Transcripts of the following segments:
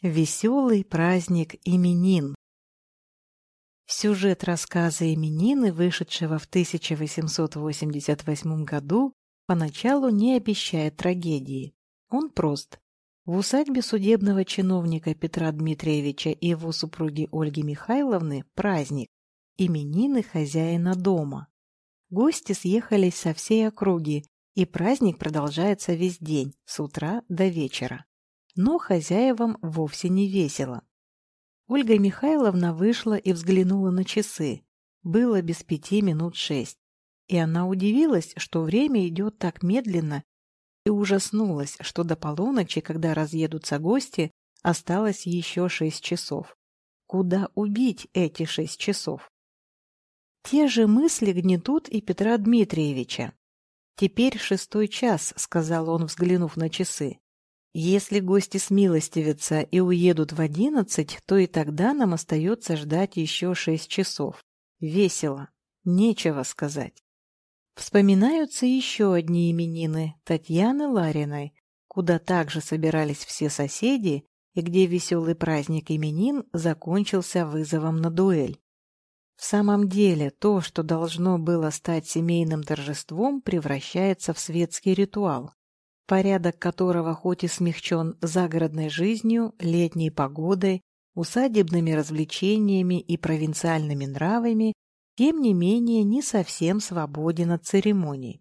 Веселый праздник именин. Сюжет рассказа «Именины», вышедшего в 1888 году, поначалу не обещает трагедии. Он прост. В усадьбе судебного чиновника Петра Дмитриевича и его супруги Ольги Михайловны праздник – именины хозяина дома. Гости съехались со всей округи, и праздник продолжается весь день, с утра до вечера но хозяевам вовсе не весело. Ольга Михайловна вышла и взглянула на часы. Было без пяти минут шесть. И она удивилась, что время идет так медленно, и ужаснулась, что до полуночи, когда разъедутся гости, осталось еще шесть часов. Куда убить эти шесть часов? Те же мысли гнетут и Петра Дмитриевича. «Теперь шестой час», — сказал он, взглянув на часы. Если гости смилостивятся и уедут в одиннадцать, то и тогда нам остается ждать еще шесть часов. Весело. Нечего сказать. Вспоминаются еще одни именины Татьяны Лариной, куда также собирались все соседи и где веселый праздник именин закончился вызовом на дуэль. В самом деле, то, что должно было стать семейным торжеством, превращается в светский ритуал порядок которого хоть и смягчен загородной жизнью, летней погодой, усадебными развлечениями и провинциальными нравами, тем не менее не совсем свободен от церемоний.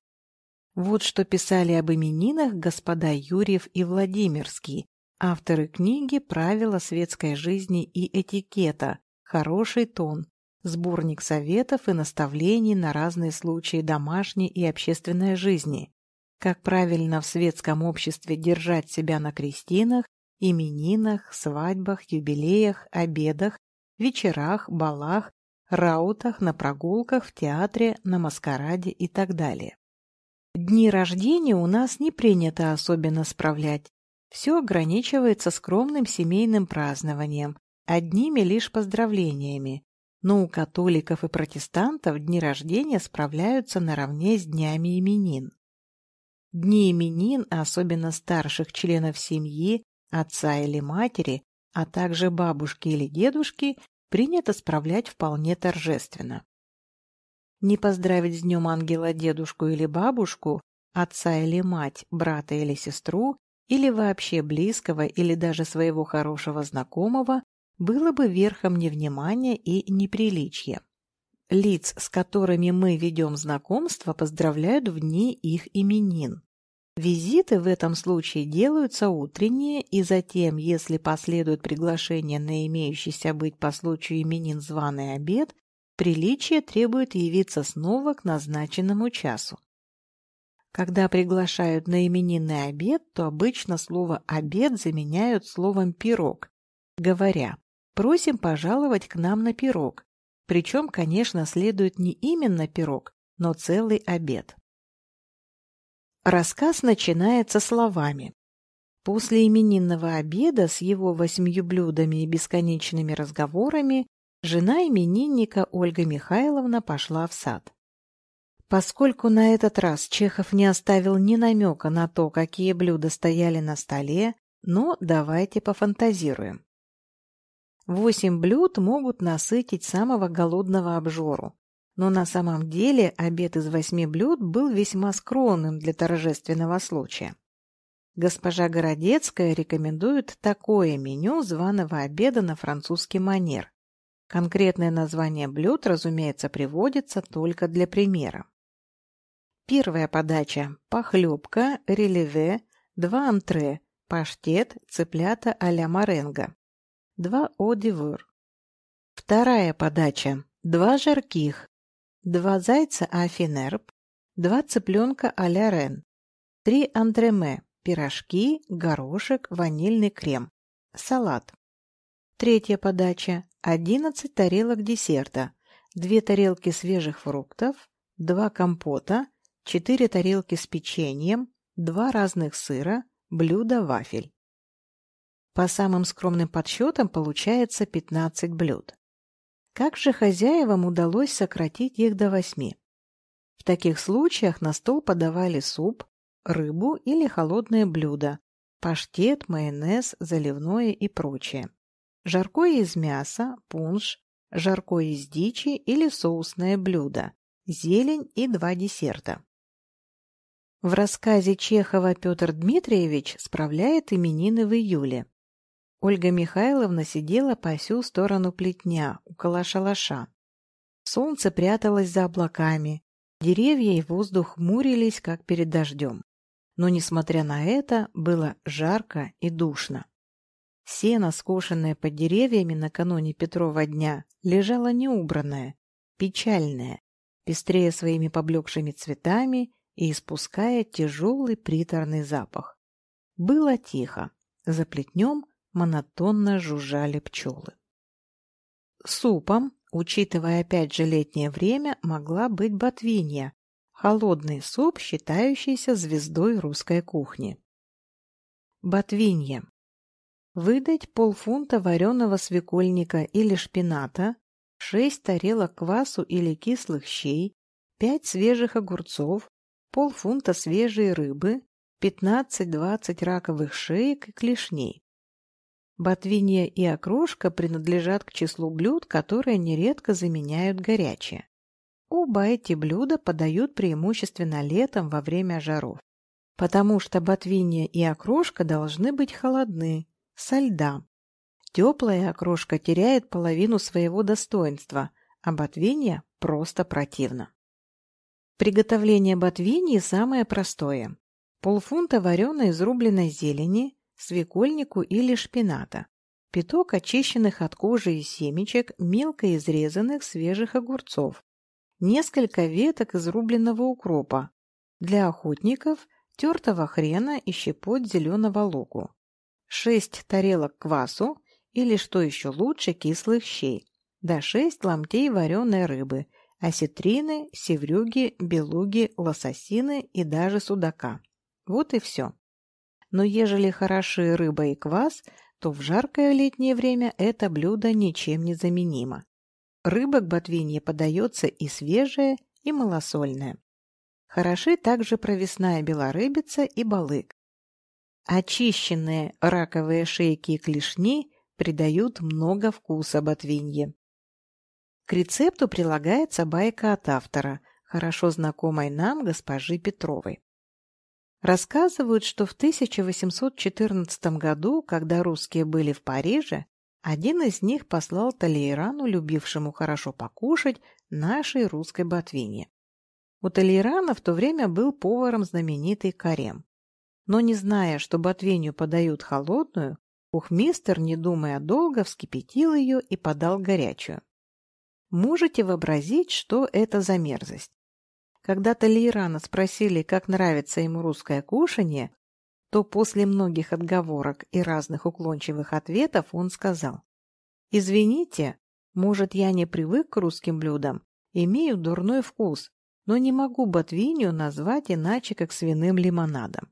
Вот что писали об именинах господа Юрьев и Владимирский, авторы книги «Правила светской жизни и этикета. Хороший тон», сборник советов и наставлений на разные случаи домашней и общественной жизни, как правильно в светском обществе держать себя на крестинах, именинах, свадьбах, юбилеях, обедах, вечерах, балах, раутах, на прогулках, в театре, на маскараде и так далее. Дни рождения у нас не принято особенно справлять. Все ограничивается скромным семейным празднованием, одними лишь поздравлениями. Но у католиков и протестантов дни рождения справляются наравне с днями именин. Дни именин, особенно старших членов семьи, отца или матери, а также бабушки или дедушки, принято справлять вполне торжественно. Не поздравить с днем ангела дедушку или бабушку, отца или мать, брата или сестру, или вообще близкого или даже своего хорошего знакомого, было бы верхом невнимания и неприличия. Лиц, с которыми мы ведем знакомство, поздравляют в дни их именин. Визиты в этом случае делаются утренние, и затем, если последует приглашение на имеющийся быть по случаю именин званый обед, приличие требует явиться снова к назначенному часу. Когда приглашают на именинный обед, то обычно слово «обед» заменяют словом «пирог», говоря «просим пожаловать к нам на пирог», причем, конечно, следует не именно пирог, но целый обед. Рассказ начинается словами. После именинного обеда с его восьмью блюдами и бесконечными разговорами жена именинника Ольга Михайловна пошла в сад. Поскольку на этот раз Чехов не оставил ни намека на то, какие блюда стояли на столе, но давайте пофантазируем. Восемь блюд могут насытить самого голодного обжору. Но на самом деле обед из восьми блюд был весьма скромным для торжественного случая. Госпожа Городецкая рекомендует такое меню званого обеда на французский манер. Конкретное название блюд, разумеется, приводится только для примера. Первая подача – похлебка, релеве, два антре, паштет, цыплята а-ля маренго. Два одивур. Вторая подача. Два жарких. Два зайца афинерб. Два цыпленка а-ля рен. Три антреме. Пирожки, горошек, ванильный крем. Салат. Третья подача. Одиннадцать тарелок десерта. Две тарелки свежих фруктов. Два компота. Четыре тарелки с печеньем. Два разных сыра. Блюдо вафель. По самым скромным подсчетам получается 15 блюд. Как же хозяевам удалось сократить их до восьми? В таких случаях на стол подавали суп, рыбу или холодное блюдо, паштет, майонез, заливное и прочее. Жаркое из мяса, пунш, жаркое из дичи или соусное блюдо, зелень и два десерта. В рассказе Чехова Петр Дмитриевич справляет именины в июле. Ольга Михайловна сидела по всю сторону плетня, около шалаша. Солнце пряталось за облаками, деревья и воздух хмурились, как перед дождем. Но, несмотря на это, было жарко и душно. Сено, скошенное под деревьями накануне Петрова дня, лежало неубранное, печальное, пестрее своими поблекшими цветами и испуская тяжелый приторный запах. Было тихо. За плетнем монотонно жужжали пчелы. Супом, учитывая опять же летнее время, могла быть ботвинья, холодный суп, считающийся звездой русской кухни. Ботвинья. Выдать полфунта вареного свекольника или шпината, шесть тарелок квасу или кислых щей, пять свежих огурцов, полфунта свежей рыбы, 15-20 раковых шеек и клешней. Ботвинья и окрошка принадлежат к числу блюд, которые нередко заменяют горячее. Оба эти блюда подают преимущественно летом во время жаров, потому что ботвинья и окрошка должны быть холодны, со льда. Теплая окрошка теряет половину своего достоинства, а ботвинья просто противно. Приготовление ботвиньи самое простое. Полфунта вареной изрубленной зелени, свекольнику или шпината. Пяток очищенных от кожи и семечек мелко изрезанных свежих огурцов. Несколько веток изрубленного укропа. Для охотников тертого хрена и щепот зеленого луку. Шесть тарелок квасу или, что еще лучше, кислых щей. Да шесть ломтей вареной рыбы – осетрины, севрюги, белуги, лососины и даже судака. Вот и все. Но ежели хороши рыба и квас, то в жаркое летнее время это блюдо ничем не заменимо. Рыба к ботвинье подается и свежая, и малосольная. Хороши также провесная белорыбица и балык. Очищенные раковые шейки и клешни придают много вкуса ботвинье. К рецепту прилагается байка от автора, хорошо знакомой нам госпожи Петровой. Рассказывают, что в 1814 году, когда русские были в Париже, один из них послал Талейрану, любившему хорошо покушать, нашей русской ботвине. У Талейрана в то время был поваром знаменитый Карем. Но не зная, что ботвинью подают холодную, кухмистер, не думая долго, вскипятил ее и подал горячую. Можете вообразить, что это за мерзость? Когда Талейрана спросили, как нравится ему русское кушанье, то после многих отговорок и разных уклончивых ответов он сказал, «Извините, может, я не привык к русским блюдам, имею дурной вкус, но не могу ботвинью назвать иначе, как свиным лимонадом».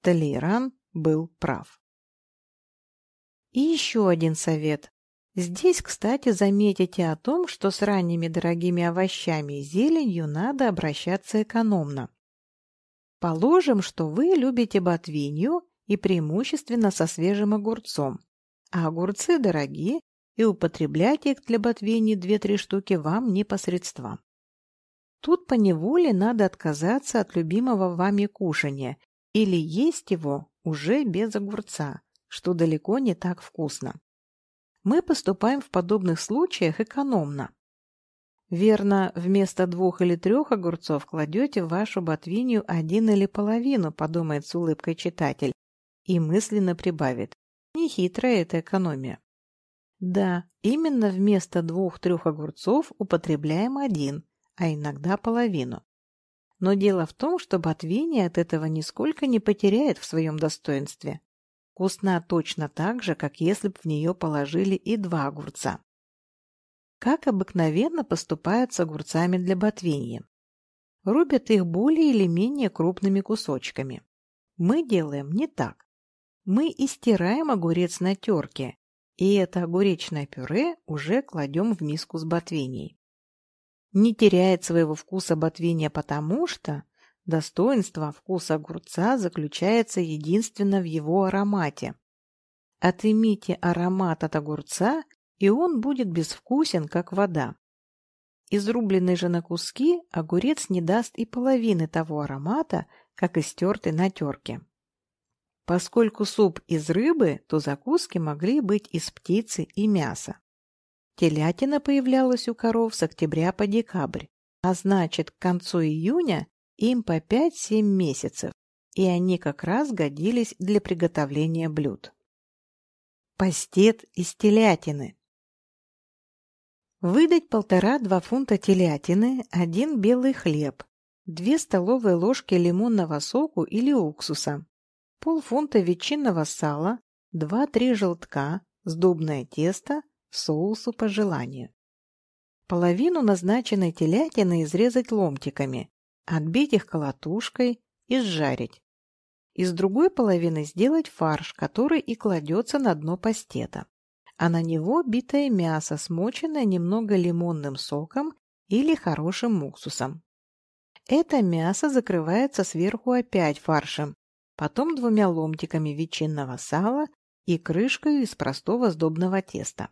Талейран был прав. И еще один совет. Здесь, кстати, заметите о том, что с ранними дорогими овощами и зеленью надо обращаться экономно. Положим, что вы любите ботвинью и преимущественно со свежим огурцом, а огурцы дорогие, и употреблять их для ботвини 2-3 штуки вам не посредством. Тут по неволе надо отказаться от любимого вами кушания или есть его уже без огурца, что далеко не так вкусно мы поступаем в подобных случаях экономно. Верно, вместо двух или трех огурцов кладете в вашу ботвинью один или половину, подумает с улыбкой читатель, и мысленно прибавит. Нехитрая эта экономия. Да, именно вместо двух-трех огурцов употребляем один, а иногда половину. Но дело в том, что ботвинья от этого нисколько не потеряет в своем достоинстве. Вкусна точно так же, как если бы в нее положили и два огурца. Как обыкновенно поступают с огурцами для ботвинья. Рубят их более или менее крупными кусочками. Мы делаем не так. Мы истираем огурец на терке, и это огуречное пюре уже кладем в миску с ботвиньей. Не теряет своего вкуса ботвинья потому что, Достоинство вкуса огурца заключается единственно в его аромате. Отымите аромат от огурца, и он будет безвкусен, как вода. Изрубленный же на куски огурец не даст и половины того аромата, как истертый на терке. Поскольку суп из рыбы, то закуски могли быть из птицы и мяса. Телятина появлялась у коров с октября по декабрь, а значит, к концу июня им по 5-7 месяцев, и они как раз годились для приготовления блюд. Пастет из телятины Выдать полтора-два фунта телятины, один белый хлеб, две столовые ложки лимонного соку или уксуса, полфунта ветчинного сала, два-три желтка, сдобное тесто, соусу по желанию. Половину назначенной телятины изрезать ломтиками, отбить их колотушкой и сжарить. Из другой половины сделать фарш, который и кладется на дно пастета. А на него битое мясо, смоченное немного лимонным соком или хорошим уксусом. Это мясо закрывается сверху опять фаршем, потом двумя ломтиками ветчинного сала и крышкой из простого сдобного теста.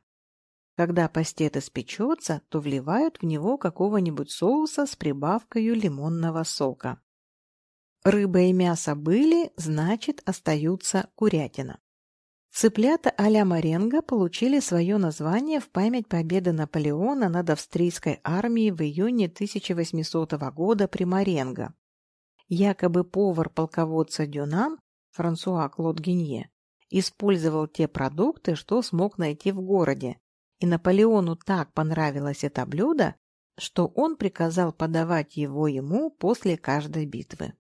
Когда пастет испечется, то вливают в него какого-нибудь соуса с прибавкой лимонного сока. Рыба и мясо были, значит, остаются курятина. Цыплята а-ля Маренго получили свое название в память победы Наполеона над австрийской армией в июне 1800 года при Маренго. Якобы повар полководца Дюнан, Франсуа Клод Гинье, использовал те продукты, что смог найти в городе, и Наполеону так понравилось это блюдо, что он приказал подавать его ему после каждой битвы.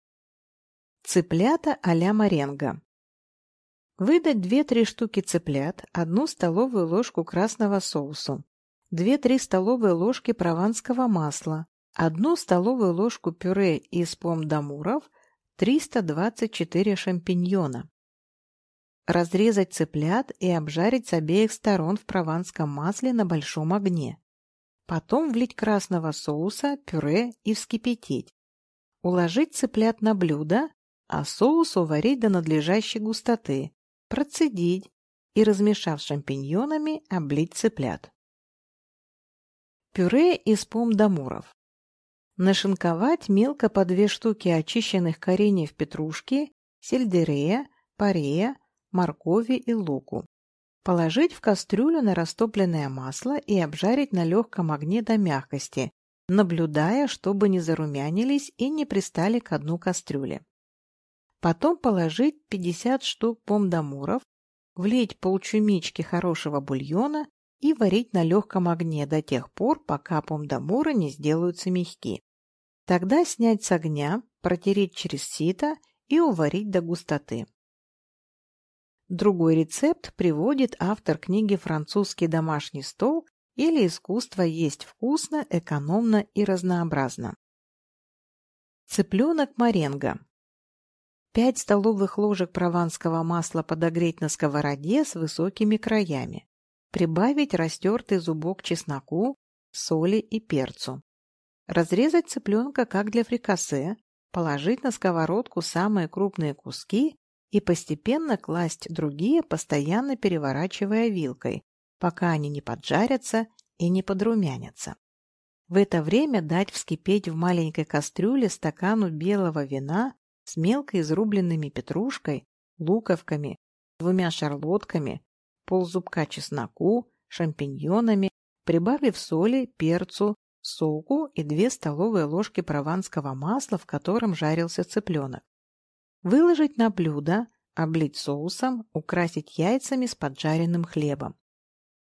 Цыплята а-ля Маренго Выдать 2-3 штуки цыплят, одну столовую ложку красного соусу, 2-3 столовые ложки прованского масла, одну столовую ложку пюре из помдамуров, 324 шампиньона. Разрезать цыплят и обжарить с обеих сторон в прованском масле на большом огне. Потом влить красного соуса, пюре и вскипятить. Уложить цыплят на блюдо, а соус уварить до надлежащей густоты, процедить и, размешав шампиньонами, облить цыплят. Пюре из помдамуров. Нашинковать мелко по две штуки очищенных кореньев петрушки, сельдерея, парея, моркови и луку. Положить в кастрюлю на растопленное масло и обжарить на легком огне до мягкости, наблюдая, чтобы не зарумянились и не пристали к дну кастрюли. Потом положить 50 штук помдамуров, влить полчумички хорошего бульона и варить на легком огне до тех пор, пока помдамуры не сделаются мягки. Тогда снять с огня, протереть через сито и уварить до густоты. Другой рецепт приводит автор книги «Французский домашний стол» или «Искусство есть вкусно, экономно и разнообразно». Цыпленок маренго 5 столовых ложек прованского масла подогреть на сковороде с высокими краями. Прибавить растертый зубок чесноку, соли и перцу. Разрезать цыпленка как для фрикасе, положить на сковородку самые крупные куски и постепенно класть другие, постоянно переворачивая вилкой, пока они не поджарятся и не подрумянятся. В это время дать вскипеть в маленькой кастрюле стакану белого вина с мелко изрубленными петрушкой, луковками, двумя шарлотками, ползубка чесноку, шампиньонами, прибавив соли, перцу, соку и две столовые ложки прованского масла, в котором жарился цыпленок. Выложить на блюдо, облить соусом, украсить яйцами с поджаренным хлебом.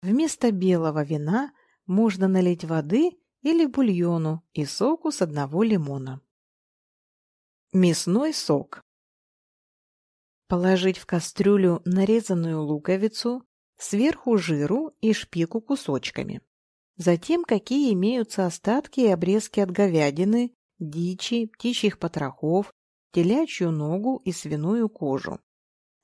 Вместо белого вина можно налить воды или бульону и соку с одного лимона. Мясной сок. Положить в кастрюлю нарезанную луковицу, сверху жиру и шпику кусочками. Затем какие имеются остатки и обрезки от говядины, дичи, птичьих потрохов, телячью ногу и свиную кожу.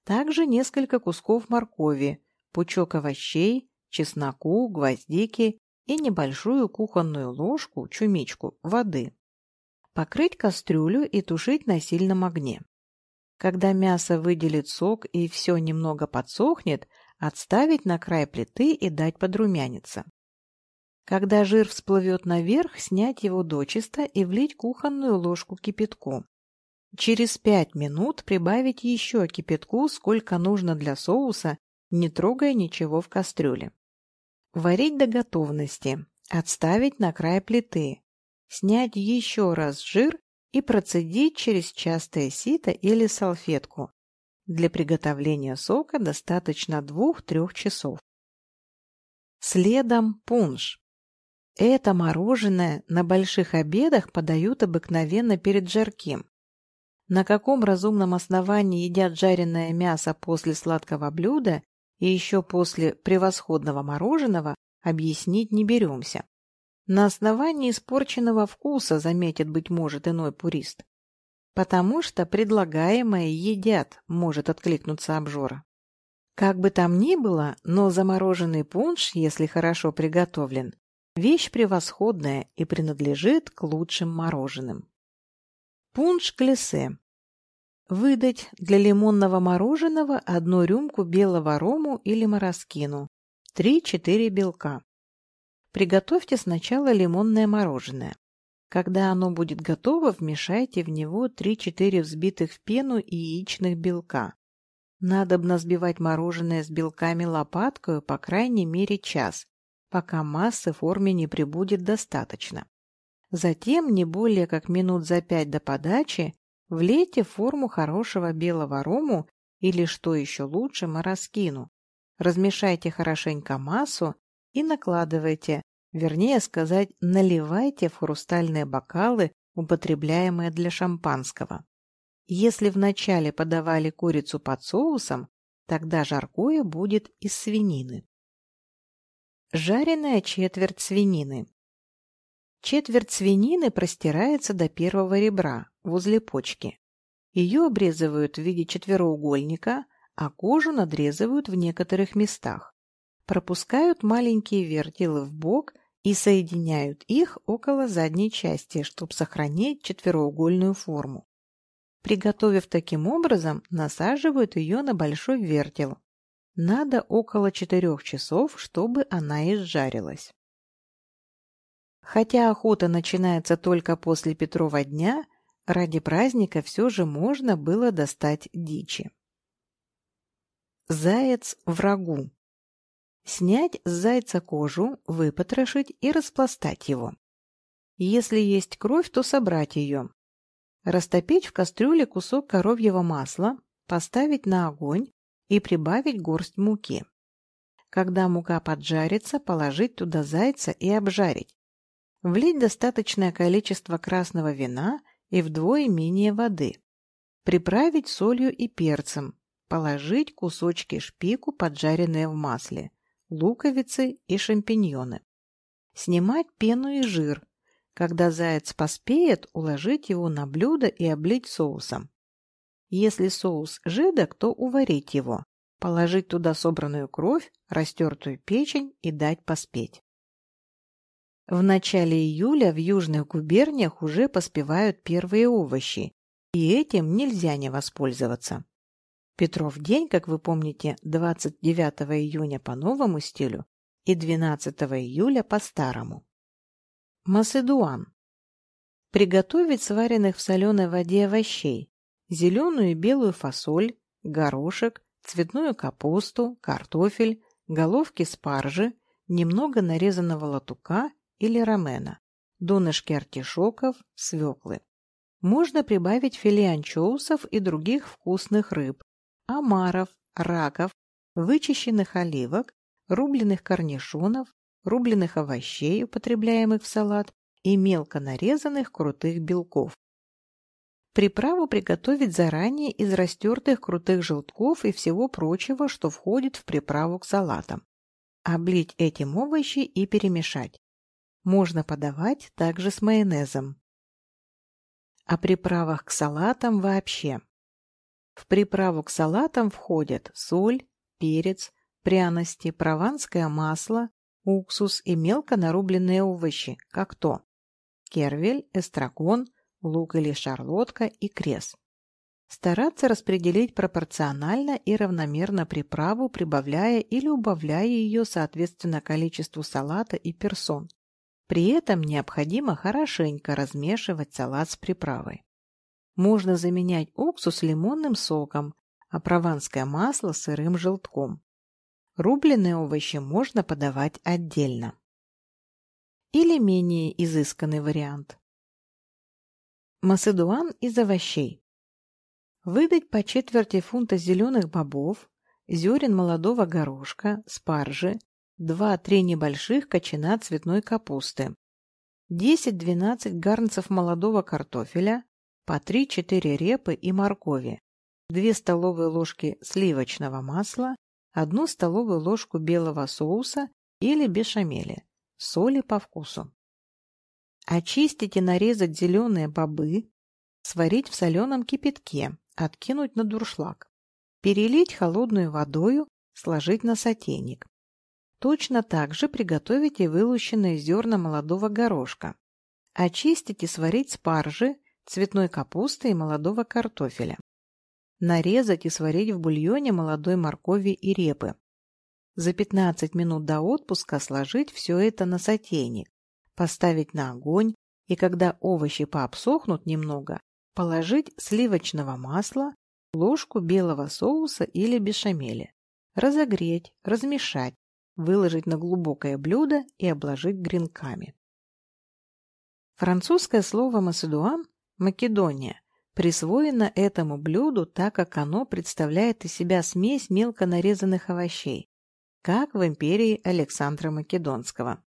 Также несколько кусков моркови, пучок овощей, чесноку, гвоздики и небольшую кухонную ложку, чумичку, воды. Покрыть кастрюлю и тушить на сильном огне. Когда мясо выделит сок и все немного подсохнет, отставить на край плиты и дать подрумяниться. Когда жир всплывет наверх, снять его дочисто и влить кухонную ложку кипятку. Через пять минут прибавить еще кипятку, сколько нужно для соуса, не трогая ничего в кастрюле. Варить до готовности. Отставить на край плиты. Снять еще раз жир и процедить через частое сито или салфетку. Для приготовления сока достаточно 2-3 часов. Следом пунш. Это мороженое на больших обедах подают обыкновенно перед жарким. На каком разумном основании едят жареное мясо после сладкого блюда и еще после превосходного мороженого, объяснить не беремся. На основании испорченного вкуса, заметит, быть может, иной пурист. Потому что предлагаемое едят, может откликнуться обжора. Как бы там ни было, но замороженный пунш, если хорошо приготовлен, вещь превосходная и принадлежит к лучшим мороженым. Пунш глиссе. Выдать для лимонного мороженого одну рюмку белого рому или мороскину, 3-4 белка. Приготовьте сначала лимонное мороженое. Когда оно будет готово, вмешайте в него 3-4 взбитых в пену яичных белка. Надобно взбивать мороженое с белками лопаткою по крайней мере час, пока массы в форме не прибудет достаточно. Затем, не более как минут за пять до подачи, влейте в форму хорошего белого рому или, что еще лучше, мороскину. Размешайте хорошенько массу и накладывайте, вернее сказать, наливайте в хрустальные бокалы, употребляемые для шампанского. Если вначале подавали курицу под соусом, тогда жаркое будет из свинины. Жареная четверть свинины. Четверть свинины простирается до первого ребра, возле почки. Ее обрезывают в виде четвероугольника, а кожу надрезывают в некоторых местах. Пропускают маленькие вертелы в бок и соединяют их около задней части, чтобы сохранить четвероугольную форму. Приготовив таким образом, насаживают ее на большой вертел. Надо около 4 часов, чтобы она изжарилась. Хотя охота начинается только после Петрова дня, ради праздника все же можно было достать дичи. Заяц врагу. Снять с зайца кожу, выпотрошить и распластать его. Если есть кровь, то собрать ее. Растопить в кастрюле кусок коровьего масла, поставить на огонь и прибавить горсть муки. Когда мука поджарится, положить туда зайца и обжарить. Влить достаточное количество красного вина и вдвое менее воды. Приправить солью и перцем. Положить кусочки шпику, поджаренные в масле, луковицы и шампиньоны. Снимать пену и жир. Когда заяц поспеет, уложить его на блюдо и облить соусом. Если соус жидок, то уварить его, положить туда собранную кровь, растертую печень и дать поспеть. В начале июля в южных губерниях уже поспевают первые овощи, и этим нельзя не воспользоваться. Петров день, как вы помните, 29 июня по новому стилю и 12 июля по старому. Маседуан. Приготовить сваренных в соленой воде овощей, зеленую и белую фасоль, горошек, цветную капусту, картофель, головки спаржи, немного нарезанного латука или ромена, донышки артишоков, свеклы. Можно прибавить филе анчоусов и других вкусных рыб, омаров, раков, вычищенных оливок, рубленых корнишонов, рубленых овощей, употребляемых в салат, и мелко нарезанных крутых белков. Приправу приготовить заранее из растертых крутых желтков и всего прочего, что входит в приправу к салатам. Облить этим овощи и перемешать. Можно подавать также с майонезом. О приправах к салатам вообще. В приправу к салатам входят соль, перец, пряности, прованское масло, уксус и мелко нарубленные овощи, как то кервель, эстрагон, лук или шарлотка и крес. Стараться распределить пропорционально и равномерно приправу, прибавляя или убавляя ее соответственно количеству салата и персон. При этом необходимо хорошенько размешивать салат с приправой. Можно заменять уксус лимонным соком, а прованское масло сырым желтком. Рубленые овощи можно подавать отдельно. Или менее изысканный вариант. Macedуан из овощей. Выдать по четверти фунта зеленых бобов, зерен молодого горошка, спаржи, 2-3 небольших кочана цветной капусты, 10-12 гарнцев молодого картофеля, по 3-4 репы и моркови, 2 столовые ложки сливочного масла, 1 столовую ложку белого соуса или бешамели, соли по вкусу. Очистить и нарезать зеленые бобы, сварить в соленом кипятке, откинуть на дуршлаг, перелить холодную водою, сложить на сотейник. Точно так же приготовить и вылущенные зерна молодого горошка. Очистить и сварить спаржи, цветной капусты и молодого картофеля. Нарезать и сварить в бульоне молодой моркови и репы. За 15 минут до отпуска сложить все это на сотейник, поставить на огонь и когда овощи пообсохнут немного, положить сливочного масла, ложку белого соуса или бешамели, разогреть, размешать, выложить на глубокое блюдо и обложить гренками. Французское слово «macédoine» – «Македония» присвоено этому блюду, так как оно представляет из себя смесь мелко нарезанных овощей, как в империи Александра Македонского.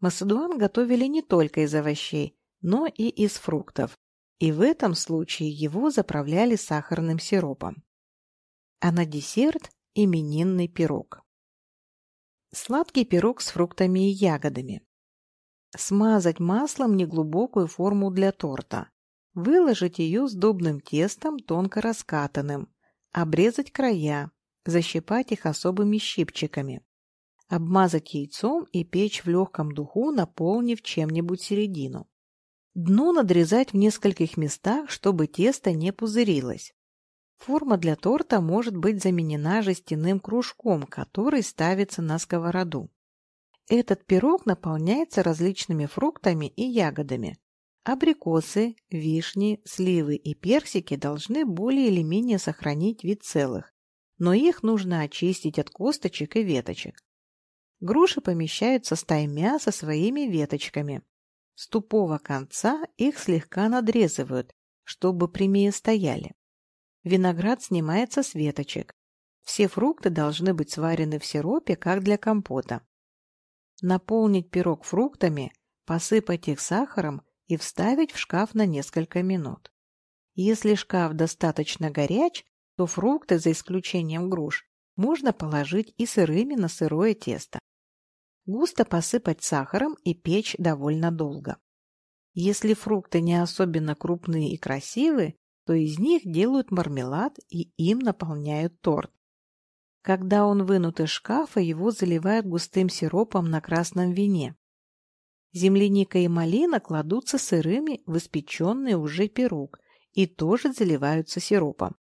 Масадуан готовили не только из овощей, но и из фруктов, и в этом случае его заправляли сахарным сиропом. А на десерт – именинный пирог. Сладкий пирог с фруктами и ягодами. Смазать маслом неглубокую форму для торта. Выложить ее сдобным тестом тонко раскатанным. Обрезать края. Защипать их особыми щипчиками. Обмазать яйцом и печь в легком духу, наполнив чем-нибудь середину. Дно надрезать в нескольких местах, чтобы тесто не пузырилось. Форма для торта может быть заменена жестяным кружком, который ставится на сковороду. Этот пирог наполняется различными фруктами и ягодами. Абрикосы, вишни, сливы и персики должны более или менее сохранить вид целых, но их нужно очистить от косточек и веточек. Груши помещаются стаймя со своими веточками. С тупого конца их слегка надрезывают, чтобы прямее стояли. Виноград снимается с веточек. Все фрукты должны быть сварены в сиропе, как для компота. Наполнить пирог фруктами, посыпать их сахаром и вставить в шкаф на несколько минут. Если шкаф достаточно горяч, то фрукты, за исключением груш, можно положить и сырыми на сырое тесто. Густо посыпать сахаром и печь довольно долго. Если фрукты не особенно крупные и красивые, то из них делают мармелад и им наполняют торт. Когда он вынут из шкафа, его заливают густым сиропом на красном вине. Земляника и малина кладутся сырыми в испеченный уже пирог и тоже заливаются сиропом.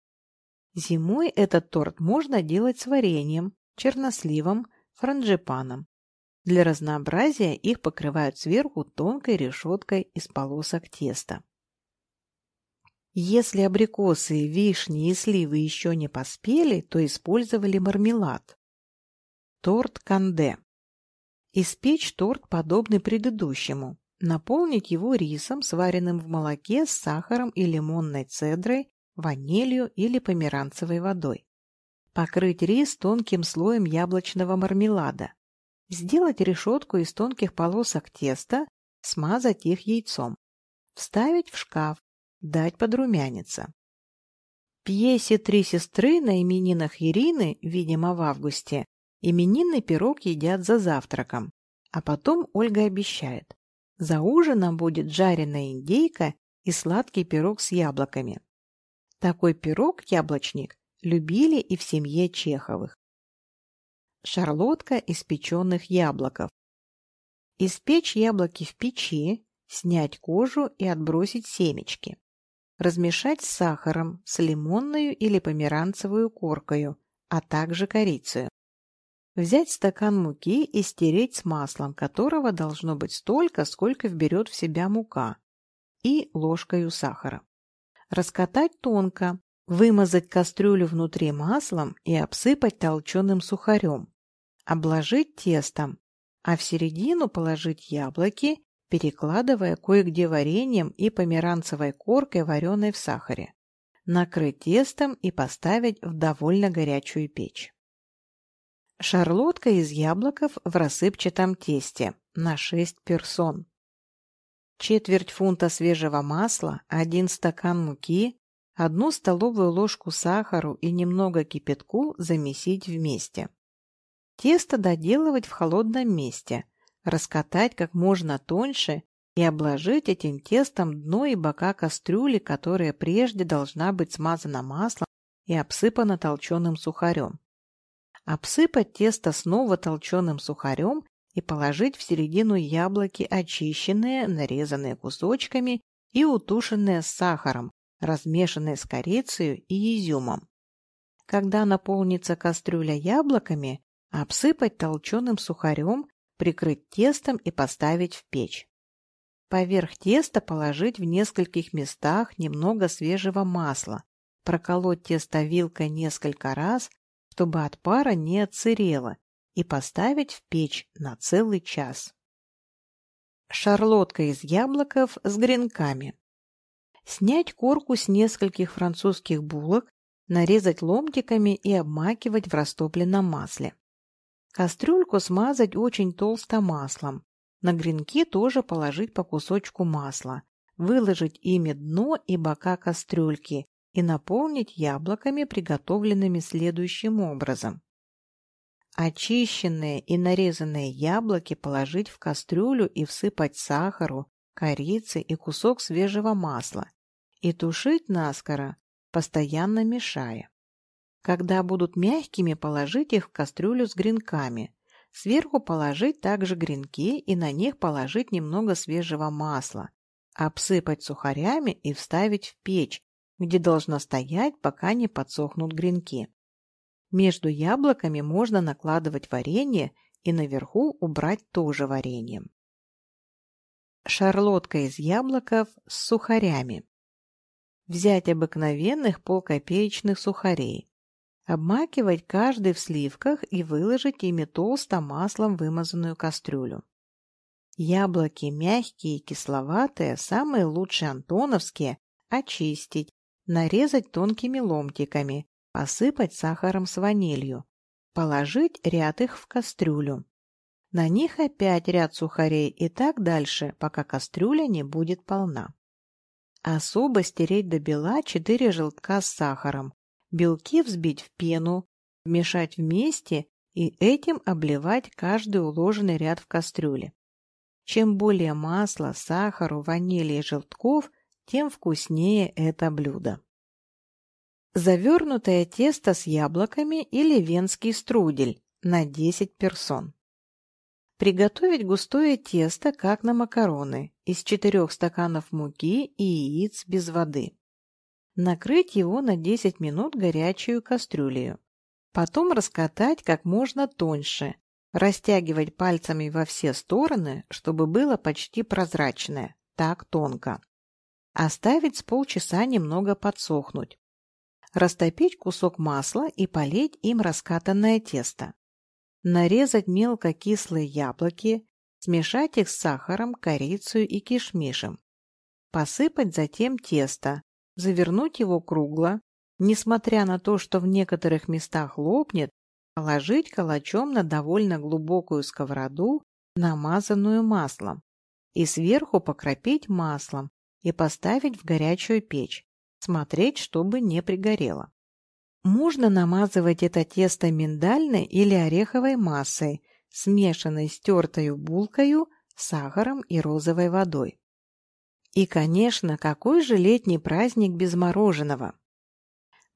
Зимой этот торт можно делать с вареньем, черносливом, франжипаном. Для разнообразия их покрывают сверху тонкой решеткой из полосок теста. Если абрикосы, вишни и сливы еще не поспели, то использовали мармелад. Торт канде. Испечь торт, подобный предыдущему. Наполнить его рисом, сваренным в молоке с сахаром и лимонной цедрой, ванилью или померанцевой водой. Покрыть рис тонким слоем яблочного мармелада. Сделать решетку из тонких полосок теста, смазать их яйцом. Вставить в шкаф, дать подрумяниться. Пьесе «Три сестры» на именинах Ирины, видимо, в августе, именинный пирог едят за завтраком, а потом Ольга обещает. За ужином будет жареная индейка и сладкий пирог с яблоками. Такой пирог, яблочник, любили и в семье Чеховых. Шарлотка из печеных яблоков. Испечь яблоки в печи, снять кожу и отбросить семечки. Размешать с сахаром, с лимонную или померанцевую коркою, а также корицей. Взять стакан муки и стереть с маслом, которого должно быть столько, сколько вберет в себя мука, и ложкою сахара. Раскатать тонко, вымазать кастрюлю внутри маслом и обсыпать толченым сухарем. Обложить тестом, а в середину положить яблоки, перекладывая кое-где вареньем и померанцевой коркой, вареной в сахаре. Накрыть тестом и поставить в довольно горячую печь. Шарлотка из яблоков в рассыпчатом тесте на 6 персон. Четверть фунта свежего масла, один стакан муки, одну столовую ложку сахару и немного кипятку замесить вместе. Тесто доделывать в холодном месте, раскатать как можно тоньше и обложить этим тестом дно и бока кастрюли, которая прежде должна быть смазана маслом и обсыпана толченым сухарем. Обсыпать тесто снова толченым сухарем и положить в середину яблоки очищенные, нарезанные кусочками и утушенные с сахаром, размешанные с корицей и изюмом. Когда наполнится кастрюля яблоками, обсыпать толченым сухарем, прикрыть тестом и поставить в печь. Поверх теста положить в нескольких местах немного свежего масла, проколоть тесто вилкой несколько раз, чтобы от пара не отсырело, и поставить в печь на целый час. Шарлотка из яблоков с гренками. Снять корку с нескольких французских булок, нарезать ломтиками и обмакивать в растопленном масле. Кастрюльку смазать очень толсто маслом. На гренки тоже положить по кусочку масла. Выложить ими дно и бока кастрюльки и наполнить яблоками, приготовленными следующим образом. Очищенные и нарезанные яблоки положить в кастрюлю и всыпать сахару, корицы и кусок свежего масла и тушить наскоро, постоянно мешая. Когда будут мягкими, положить их в кастрюлю с гренками. Сверху положить также гренки и на них положить немного свежего масла, обсыпать сухарями и вставить в печь, где должно стоять, пока не подсохнут гренки. Между яблоками можно накладывать варенье и наверху убрать тоже вареньем. Шарлотка из яблоков с сухарями. Взять обыкновенных полкопеечных сухарей. Обмакивать каждый в сливках и выложить ими толсто маслом вымазанную кастрюлю. Яблоки мягкие и кисловатые, самые лучшие антоновские, очистить, нарезать тонкими ломтиками, посыпать сахаром с ванилью, положить ряд их в кастрюлю. На них опять ряд сухарей и так дальше, пока кастрюля не будет полна. Особо стереть до бела 4 желтка с сахаром, белки взбить в пену, вмешать вместе и этим обливать каждый уложенный ряд в кастрюле. Чем более масла, сахару, ванили и желтков, тем вкуснее это блюдо. Завернутое тесто с яблоками или венский струдель на 10 персон. Приготовить густое тесто, как на макароны, из 4 стаканов муки и яиц без воды. Накрыть его на 10 минут горячую кастрюлею. Потом раскатать как можно тоньше, растягивать пальцами во все стороны, чтобы было почти прозрачное, так тонко. Оставить с полчаса немного подсохнуть. Растопить кусок масла и полить им раскатанное тесто. Нарезать мелко кислые яблоки, смешать их с сахаром, корицей и кишмишем. Посыпать затем тесто, завернуть его кругло, несмотря на то, что в некоторых местах лопнет, положить калачом на довольно глубокую сковороду, намазанную маслом, и сверху покропить маслом, и поставить в горячую печь, смотреть, чтобы не пригорело. Можно намазывать это тесто миндальной или ореховой массой, смешанной с тертой булкою, сахаром и розовой водой. И, конечно, какой же летний праздник без мороженого?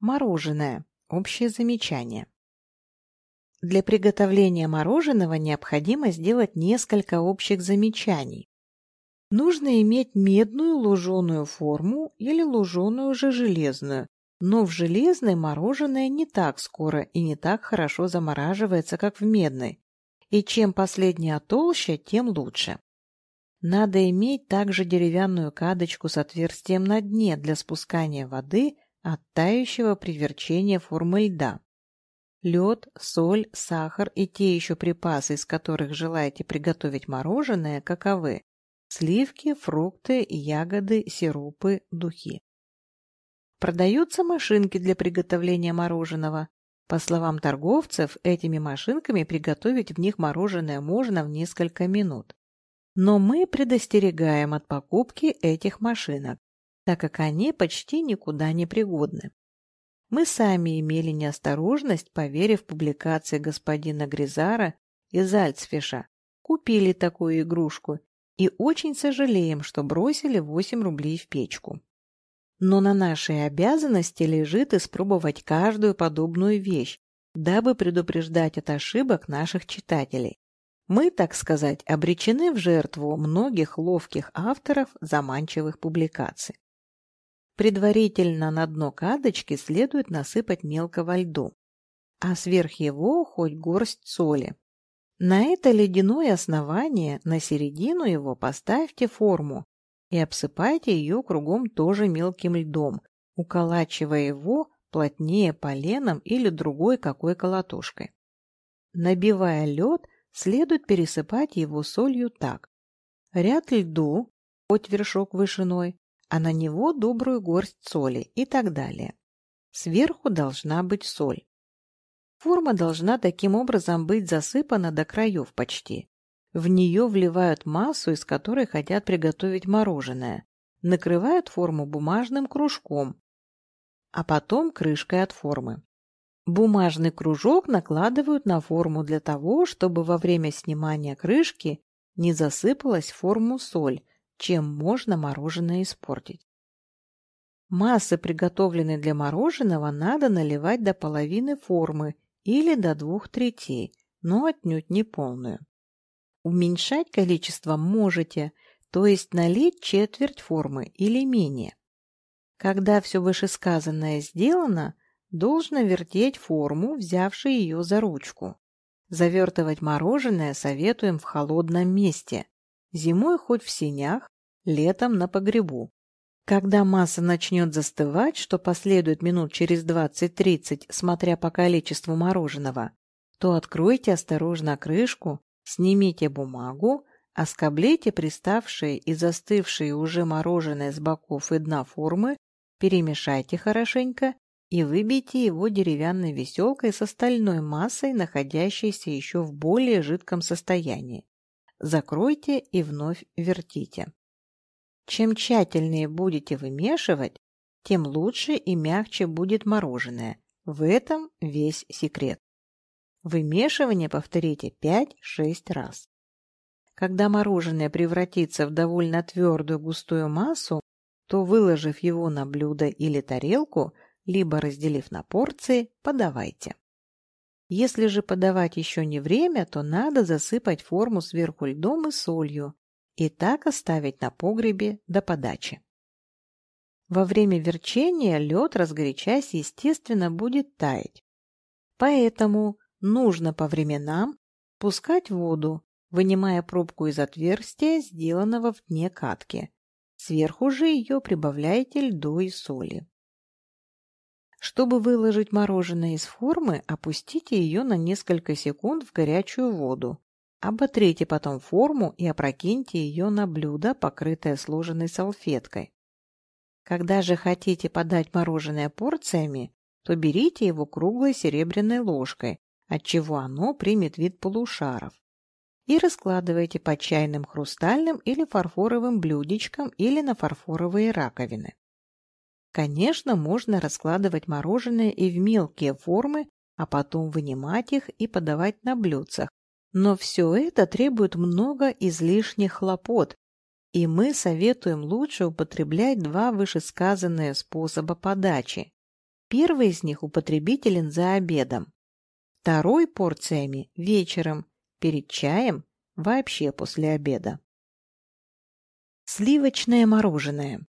Мороженое. Общее замечание. Для приготовления мороженого необходимо сделать несколько общих замечаний. Нужно иметь медную луженую форму или луженую же железную, но в железной мороженое не так скоро и не так хорошо замораживается, как в медной. И чем последняя толще, тем лучше. Надо иметь также деревянную кадочку с отверстием на дне для спускания воды от тающего при верчении формы льда. Лед, соль, сахар и те еще припасы, из которых желаете приготовить мороженое, каковы сливки, фрукты, ягоды, сиропы, духи. Продаются машинки для приготовления мороженого. По словам торговцев, этими машинками приготовить в них мороженое можно в несколько минут. Но мы предостерегаем от покупки этих машинок, так как они почти никуда не пригодны. Мы сами имели неосторожность, поверив публикации господина Гризара из Альцфиша, купили такую игрушку и очень сожалеем, что бросили 8 рублей в печку. Но на нашей обязанности лежит испробовать каждую подобную вещь, дабы предупреждать от ошибок наших читателей. Мы, так сказать, обречены в жертву многих ловких авторов заманчивых публикаций. Предварительно на дно кадочки следует насыпать мелкого льду, а сверх его хоть горсть соли. На это ледяное основание, на середину его поставьте форму и обсыпайте ее кругом тоже мелким льдом, уколачивая его плотнее поленом или другой какой колотушкой. Набивая лед, следует пересыпать его солью так. Ряд льду, хоть вершок вышиной, а на него добрую горсть соли и так далее. Сверху должна быть соль. Форма должна таким образом быть засыпана до краев почти. В нее вливают массу, из которой хотят приготовить мороженое. Накрывают форму бумажным кружком, а потом крышкой от формы. Бумажный кружок накладывают на форму для того, чтобы во время снимания крышки не засыпалась форму соль, чем можно мороженое испортить. Массы, приготовленные для мороженого, надо наливать до половины формы или до двух третей, но отнюдь не полную. Уменьшать количество можете, то есть налить четверть формы или менее. Когда все вышесказанное сделано, должно вертеть форму, взявши ее за ручку. Завертывать мороженое советуем в холодном месте, Зимой хоть в сенях, летом на погребу. Когда масса начнет застывать, что последует минут через 20-30, смотря по количеству мороженого, то откройте осторожно крышку, снимите бумагу, оскоблите приставшие и застывшие уже мороженое с боков и дна формы, перемешайте хорошенько и выбейте его деревянной веселкой с остальной массой, находящейся еще в более жидком состоянии. Закройте и вновь вертите. Чем тщательнее будете вымешивать, тем лучше и мягче будет мороженое. В этом весь секрет. Вымешивание повторите 5-6 раз. Когда мороженое превратится в довольно твердую густую массу, то, выложив его на блюдо или тарелку, либо разделив на порции, подавайте. Если же подавать еще не время, то надо засыпать форму сверху льдом и солью и так оставить на погребе до подачи. Во время верчения лед, разгорячась, естественно, будет таять. Поэтому нужно по временам пускать воду, вынимая пробку из отверстия, сделанного в дне катки. Сверху же ее прибавляете льду и соли. Чтобы выложить мороженое из формы, опустите ее на несколько секунд в горячую воду. Оботрите потом форму и опрокиньте ее на блюдо, покрытое сложенной салфеткой. Когда же хотите подать мороженое порциями, то берите его круглой серебряной ложкой, отчего оно примет вид полушаров. И раскладывайте по чайным хрустальным или фарфоровым блюдечкам или на фарфоровые раковины. Конечно, можно раскладывать мороженое и в мелкие формы, а потом вынимать их и подавать на блюдцах. Но все это требует много излишних хлопот, и мы советуем лучше употреблять два вышесказанные способа подачи. Первый из них употребителен за обедом, второй порциями вечером, перед чаем, вообще после обеда. Сливочное мороженое.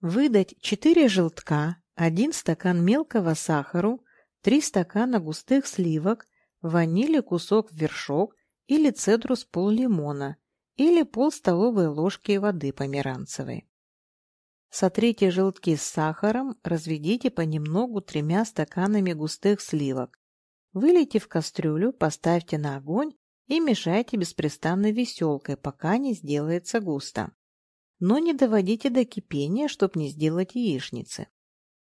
Выдать 4 желтка, 1 стакан мелкого сахару, 3 стакана густых сливок, ванили кусок вершок или цедру с пол лимона или пол столовой ложки воды померанцевой. Сотрите желтки с сахаром, разведите понемногу тремя стаканами густых сливок. Вылейте в кастрюлю, поставьте на огонь и мешайте беспрестанно веселкой, пока не сделается густо но не доводите до кипения, чтобы не сделать яичницы.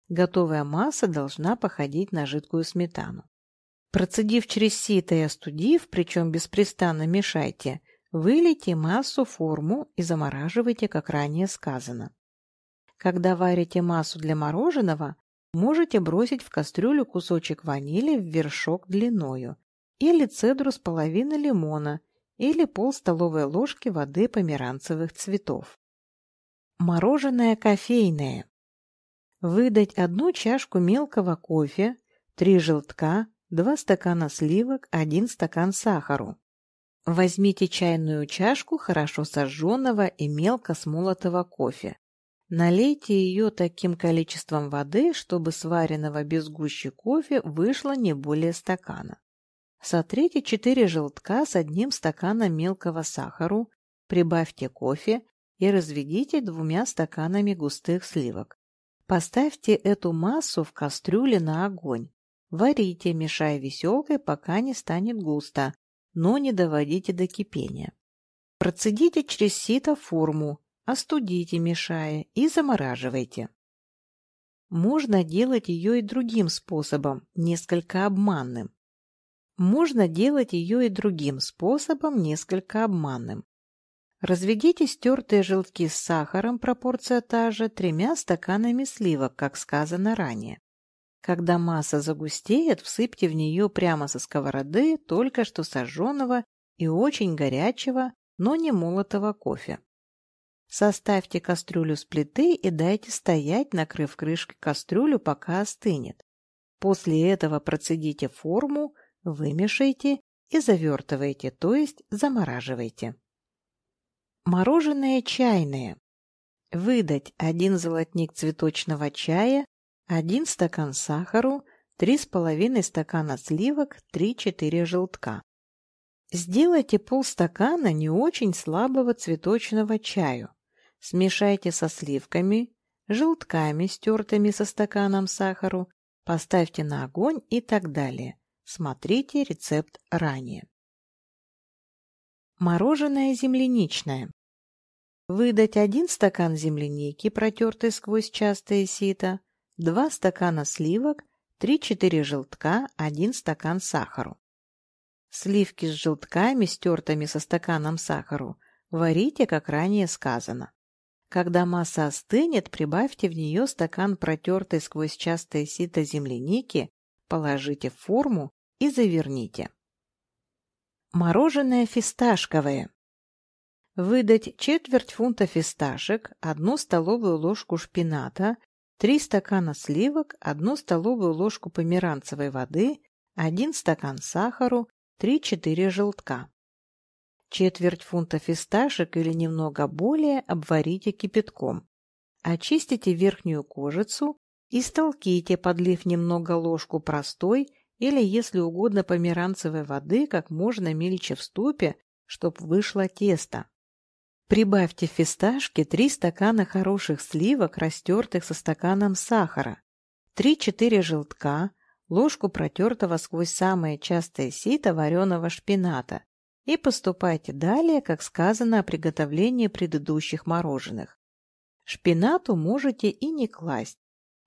Готовая масса должна походить на жидкую сметану. Процедив через сито и остудив, причем беспрестанно мешайте, вылейте массу в форму и замораживайте, как ранее сказано. Когда варите массу для мороженого, можете бросить в кастрюлю кусочек ванили в вершок длиною или цедру с половины лимона или пол столовой ложки воды померанцевых цветов. Мороженое кофейное. Выдать одну чашку мелкого кофе, три желтка, два стакана сливок, один стакан сахару. Возьмите чайную чашку хорошо сожженного и мелко смолотого кофе. Налейте ее таким количеством воды, чтобы сваренного без гущи кофе вышло не более стакана. Сотрите 4 желтка с одним стаканом мелкого сахару, прибавьте кофе, и разведите двумя стаканами густых сливок. Поставьте эту массу в кастрюле на огонь. Варите, мешая веселкой, пока не станет густо, но не доводите до кипения. Процедите через сито форму, остудите, мешая, и замораживайте. Можно делать ее и другим способом, несколько обманным. Можно делать ее и другим способом, несколько обманным. Разведите стертые желтки с сахаром, пропорция та же, тремя стаканами сливок, как сказано ранее. Когда масса загустеет, всыпьте в нее прямо со сковороды только что сожженного и очень горячего, но не молотого кофе. Составьте кастрюлю с плиты и дайте стоять, накрыв крышкой кастрюлю, пока остынет. После этого процедите форму, вымешайте и завертывайте, то есть замораживайте. Мороженое чайное. Выдать один золотник цветочного чая, один стакан сахару, три с половиной стакана сливок, три-четыре желтка. Сделайте полстакана не очень слабого цветочного чаю. Смешайте со сливками, желтками, стертыми со стаканом сахару, поставьте на огонь и так далее. Смотрите рецепт ранее. Мороженое земляничное. Выдать один стакан земляники, протертой сквозь частое сито, два стакана сливок, 3-4 желтка, один стакан сахару. Сливки с желтками, стертыми со стаканом сахару, варите, как ранее сказано. Когда масса остынет, прибавьте в нее стакан протертой сквозь частое сито земляники, положите в форму и заверните. Мороженое фисташковое. Выдать четверть фунта фисташек, одну столовую ложку шпината, три стакана сливок, одну столовую ложку померанцевой воды, один стакан сахару, 3-4 желтка. Четверть фунта фисташек или немного более обварите кипятком. Очистите верхнюю кожицу и столките, подлив немного ложку простой или, если угодно, померанцевой воды как можно мельче в ступе, чтоб вышло тесто. Прибавьте фисташки 3 стакана хороших сливок, растертых со стаканом сахара, 3-4 желтка, ложку протертого сквозь самое частое сито вареного шпината и поступайте далее, как сказано о приготовлении предыдущих мороженых. Шпинату можете и не класть,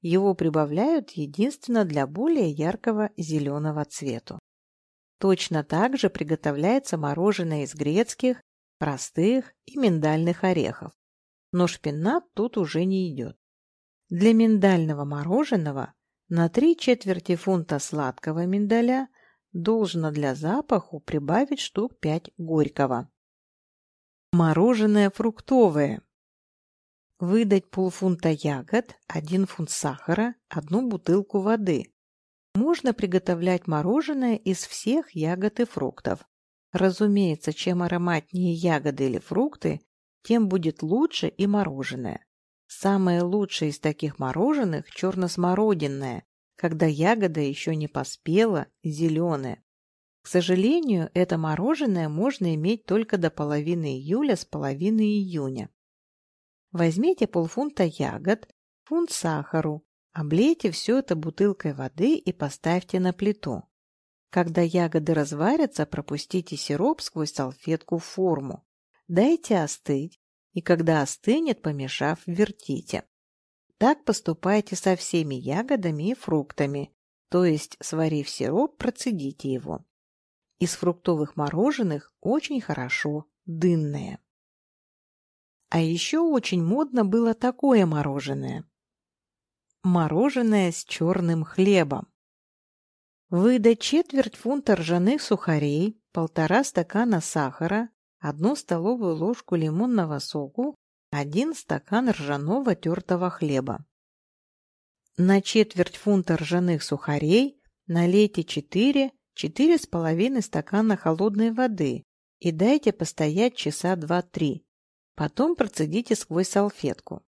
его прибавляют единственно для более яркого зеленого цвета. Точно так же приготовляется мороженое из грецких, простых и миндальных орехов. Но шпинат тут уже не идет. Для миндального мороженого на 3 четверти фунта сладкого миндаля должно для запаху прибавить штук 5 горького. Мороженое фруктовое Выдать полфунта ягод, один фунт сахара, одну бутылку воды. Можно приготовлять мороженое из всех ягод и фруктов. Разумеется, чем ароматнее ягоды или фрукты, тем будет лучше и мороженое. Самое лучшее из таких мороженых – черно-смородинное, когда ягода еще не поспела, зеленая. К сожалению, это мороженое можно иметь только до половины июля с половины июня. Возьмите полфунта ягод, фунт сахару, облейте все это бутылкой воды и поставьте на плиту. Когда ягоды разварятся, пропустите сироп сквозь салфетку в форму. Дайте остыть, и когда остынет, помешав, вертите. Так поступайте со всеми ягодами и фруктами, то есть, сварив сироп, процедите его. Из фруктовых мороженых очень хорошо дынное. А еще очень модно было такое мороженое. Мороженое с черным хлебом. Выдать четверть фунта ржаных сухарей, полтора стакана сахара, одну столовую ложку лимонного соку, один стакан ржаного тертого хлеба. На четверть фунта ржаных сухарей налейте 4 четыре с половиной стакана холодной воды и дайте постоять часа два-три. Потом процедите сквозь салфетку.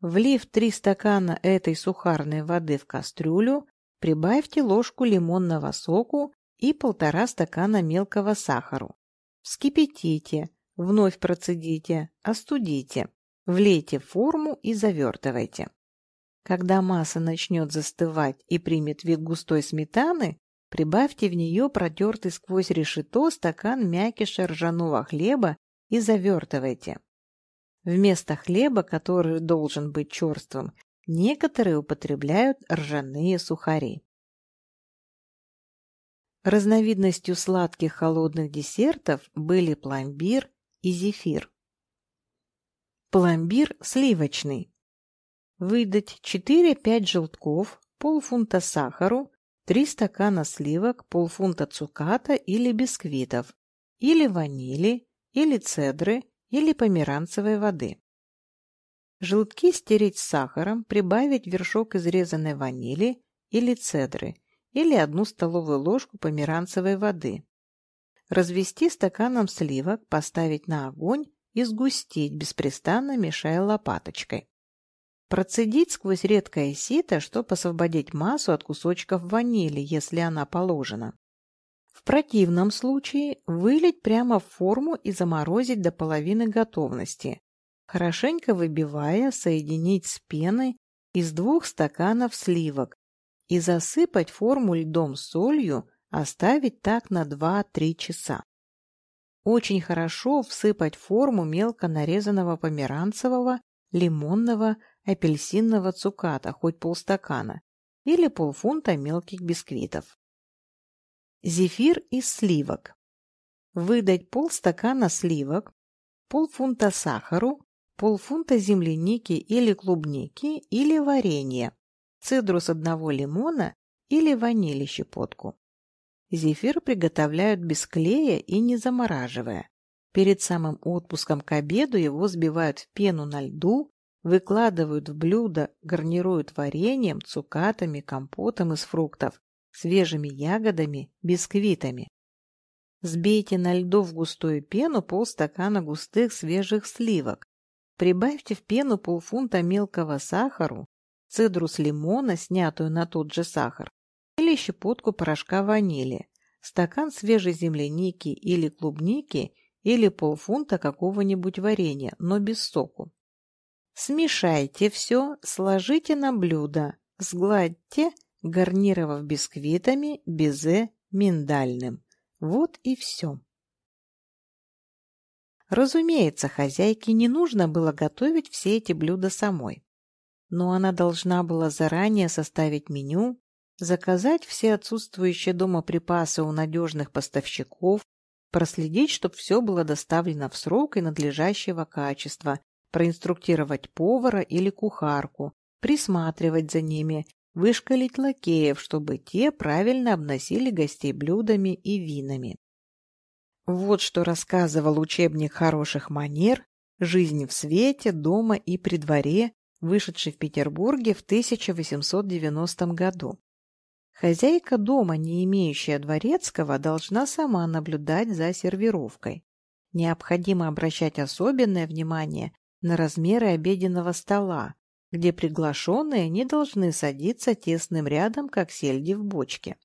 Влив три стакана этой сухарной воды в кастрюлю, прибавьте ложку лимонного соку и полтора стакана мелкого сахару. Вскипятите, вновь процедите, остудите, влейте в форму и завертывайте. Когда масса начнет застывать и примет вид густой сметаны, Прибавьте в нее протертый сквозь решето стакан мякиша ржаного хлеба и завертывайте. Вместо хлеба, который должен быть черствым, некоторые употребляют ржаные сухари. Разновидностью сладких холодных десертов были пломбир и зефир. Пломбир сливочный. Выдать 4-5 желтков, полфунта сахару, 3 стакана сливок, полфунта цуката или бисквитов, или ванили, или цедры, или померанцевой воды. Желтки стереть с сахаром, прибавить вершок изрезанной ванили или цедры, или одну столовую ложку померанцевой воды. Развести стаканом сливок, поставить на огонь и сгустить, беспрестанно мешая лопаточкой. Процедить сквозь редкое сито, чтобы освободить массу от кусочков ванили, если она положена. В противном случае вылить прямо в форму и заморозить до половины готовности, хорошенько выбивая, соединить с пеной из двух стаканов сливок и засыпать форму льдом с солью, оставить так на 2-3 часа. Очень хорошо всыпать форму мелко нарезанного померанцевого, лимонного, апельсинного цуката, хоть полстакана, или полфунта мелких бисквитов. Зефир из сливок. Выдать полстакана сливок, полфунта сахару, полфунта земляники или клубники или варенье, цедру с одного лимона или ванили щепотку. Зефир приготовляют без клея и не замораживая. Перед самым отпуском к обеду его сбивают в пену на льду Выкладывают в блюдо, гарнируют вареньем, цукатами, компотом из фруктов, свежими ягодами, бисквитами. Сбейте на льду в густую пену полстакана густых свежих сливок. Прибавьте в пену полфунта мелкого сахару, цедру с лимона, снятую на тот же сахар, или щепотку порошка ванили, стакан свежей земляники или клубники или полфунта какого-нибудь варенья, но без соку. Смешайте все, сложите на блюдо, сгладьте, гарнировав бисквитами, безе, миндальным. Вот и все. Разумеется, хозяйке не нужно было готовить все эти блюда самой. Но она должна была заранее составить меню, заказать все отсутствующие дома припасы у надежных поставщиков, проследить, чтобы все было доставлено в срок и надлежащего качества, проинструктировать повара или кухарку, присматривать за ними, вышкалить лакеев, чтобы те правильно обносили гостей блюдами и винами. Вот что рассказывал учебник хороших манер «Жизнь в свете, дома и при дворе», вышедший в Петербурге в 1890 году. Хозяйка дома, не имеющая дворецкого, должна сама наблюдать за сервировкой. Необходимо обращать особенное внимание на размеры обеденного стола, где приглашенные не должны садиться тесным рядом, как сельди в бочке.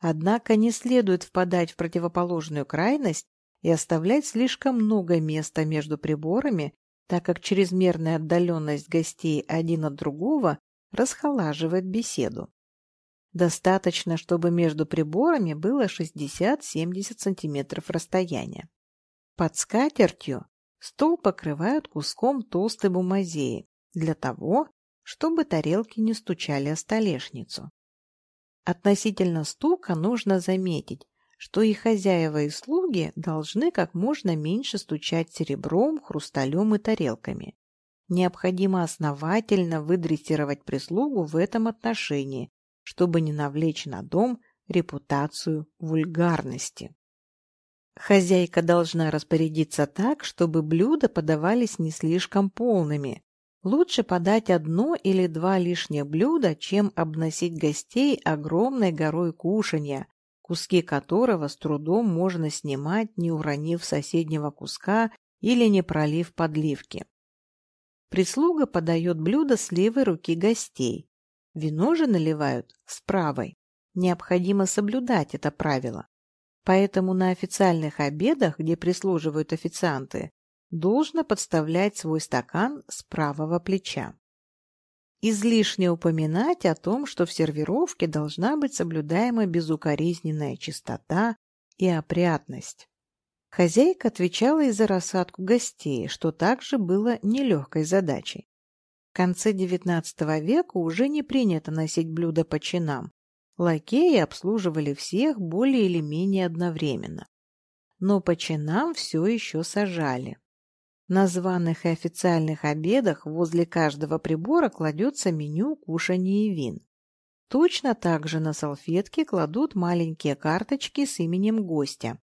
Однако не следует впадать в противоположную крайность и оставлять слишком много места между приборами, так как чрезмерная отдаленность гостей один от другого расхолаживает беседу. Достаточно, чтобы между приборами было 60-70 см расстояния. Под скатертью стол покрывают куском толстой бумазеи для того, чтобы тарелки не стучали о столешницу. Относительно стука нужно заметить, что и хозяева, и слуги должны как можно меньше стучать серебром, хрусталем и тарелками. Необходимо основательно выдрессировать прислугу в этом отношении, чтобы не навлечь на дом репутацию вульгарности. Хозяйка должна распорядиться так, чтобы блюда подавались не слишком полными. Лучше подать одно или два лишних блюда, чем обносить гостей огромной горой кушанья, куски которого с трудом можно снимать, не уронив соседнего куска или не пролив подливки. Прислуга подает блюдо с левой руки гостей. Вино же наливают с правой. Необходимо соблюдать это правило. Поэтому на официальных обедах, где прислуживают официанты, должно подставлять свой стакан с правого плеча. Излишне упоминать о том, что в сервировке должна быть соблюдаема безукоризненная чистота и опрятность. Хозяйка отвечала и за рассадку гостей, что также было нелегкой задачей. В конце XIX века уже не принято носить блюда по чинам. Лакеи обслуживали всех более или менее одновременно. Но по чинам все еще сажали. На званых и официальных обедах возле каждого прибора кладется меню кушаний и вин. Точно так же на салфетке кладут маленькие карточки с именем гостя.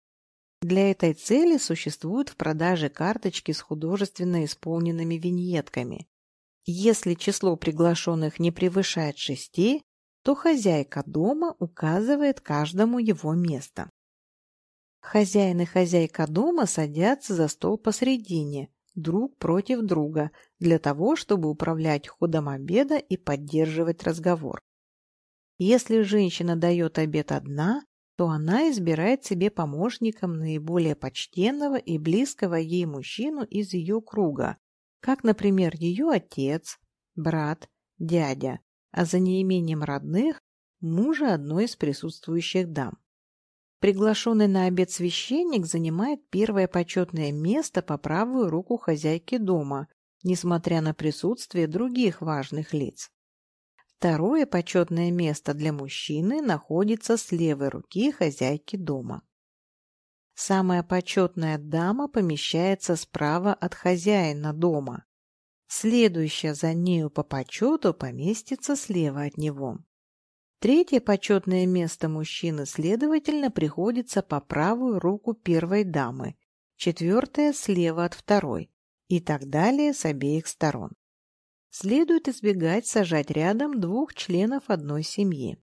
Для этой цели существуют в продаже карточки с художественно исполненными виньетками. Если число приглашенных не превышает шести, то хозяйка дома указывает каждому его место. Хозяин и хозяйка дома садятся за стол посредине, друг против друга для того, чтобы управлять ходом обеда и поддерживать разговор. Если женщина дает обед одна, то она избирает себе помощником наиболее почтенного и близкого ей мужчину из ее круга, как, например, ее отец, брат, дядя, а за неимением родных – мужа одной из присутствующих дам. Приглашенный на обед священник занимает первое почетное место по правую руку хозяйки дома, несмотря на присутствие других важных лиц. Второе почетное место для мужчины находится с левой руки хозяйки дома. Самая почетная дама помещается справа от хозяина дома. Следующая за нею по почету поместится слева от него. Третье почетное место мужчины, следовательно, приходится по правую руку первой дамы, четвертое слева от второй и так далее с обеих сторон. Следует избегать сажать рядом двух членов одной семьи.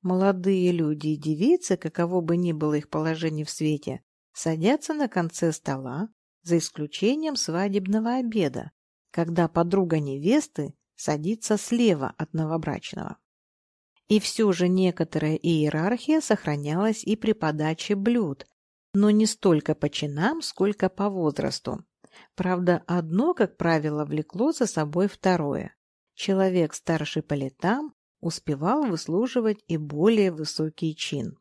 Молодые люди и девицы, каково бы ни было их положение в свете, садятся на конце стола, за исключением свадебного обеда, когда подруга невесты садится слева от новобрачного. И все же некоторая иерархия сохранялась и при подаче блюд, но не столько по чинам, сколько по возрасту. Правда, одно, как правило, влекло за собой второе. Человек старший по летам успевал выслуживать и более высокий чин.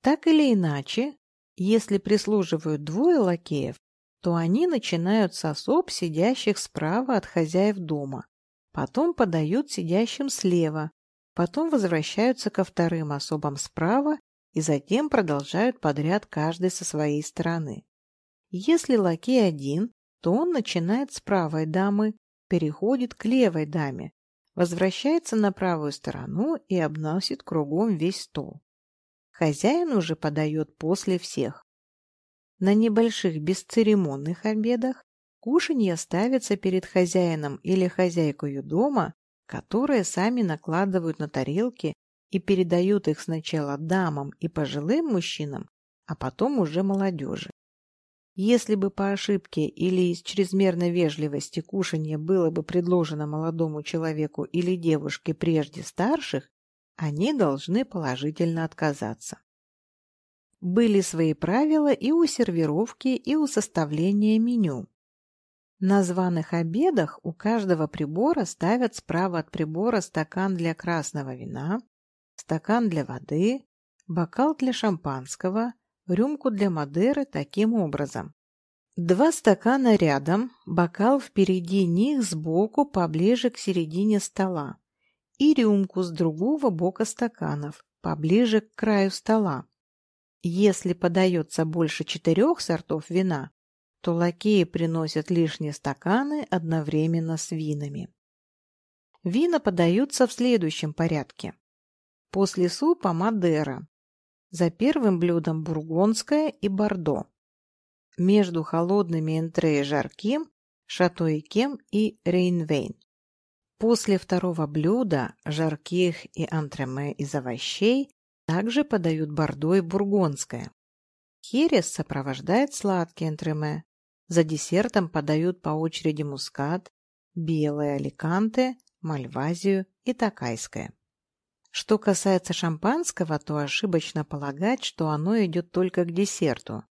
Так или иначе, если прислуживают двое лакеев, то они начинают с особ, сидящих справа от хозяев дома, потом подают сидящим слева, потом возвращаются ко вторым особам справа и затем продолжают подряд каждый со своей стороны. Если лакей один, то он начинает с правой дамы, переходит к левой даме, возвращается на правую сторону и обносит кругом весь стол. Хозяин уже подает после всех. На небольших бесцеремонных обедах кушанье ставится перед хозяином или хозяйкой дома которые сами накладывают на тарелки и передают их сначала дамам и пожилым мужчинам, а потом уже молодежи. Если бы по ошибке или из чрезмерной вежливости кушанье было бы предложено молодому человеку или девушке прежде старших, они должны положительно отказаться. Были свои правила и у сервировки, и у составления меню. На званых обедах у каждого прибора ставят справа от прибора стакан для красного вина, стакан для воды, бокал для шампанского, рюмку для Мадеры таким образом. Два стакана рядом, бокал впереди них сбоку поближе к середине стола и рюмку с другого бока стаканов, поближе к краю стола. Если подается больше четырех сортов вина, то лакеи приносят лишние стаканы одновременно с винами. Вина подаются в следующем порядке. После супа Мадера. За первым блюдом бургундское и бордо. Между холодными энтре и жарким – шато и кем и рейнвейн. После второго блюда, жарких и антреме из овощей, также подают бордо и бургундское. Херес сопровождает сладкие антреме. За десертом подают по очереди мускат, белое аликанте, мальвазию и такайское. Что касается шампанского, то ошибочно полагать, что оно идет только к десерту.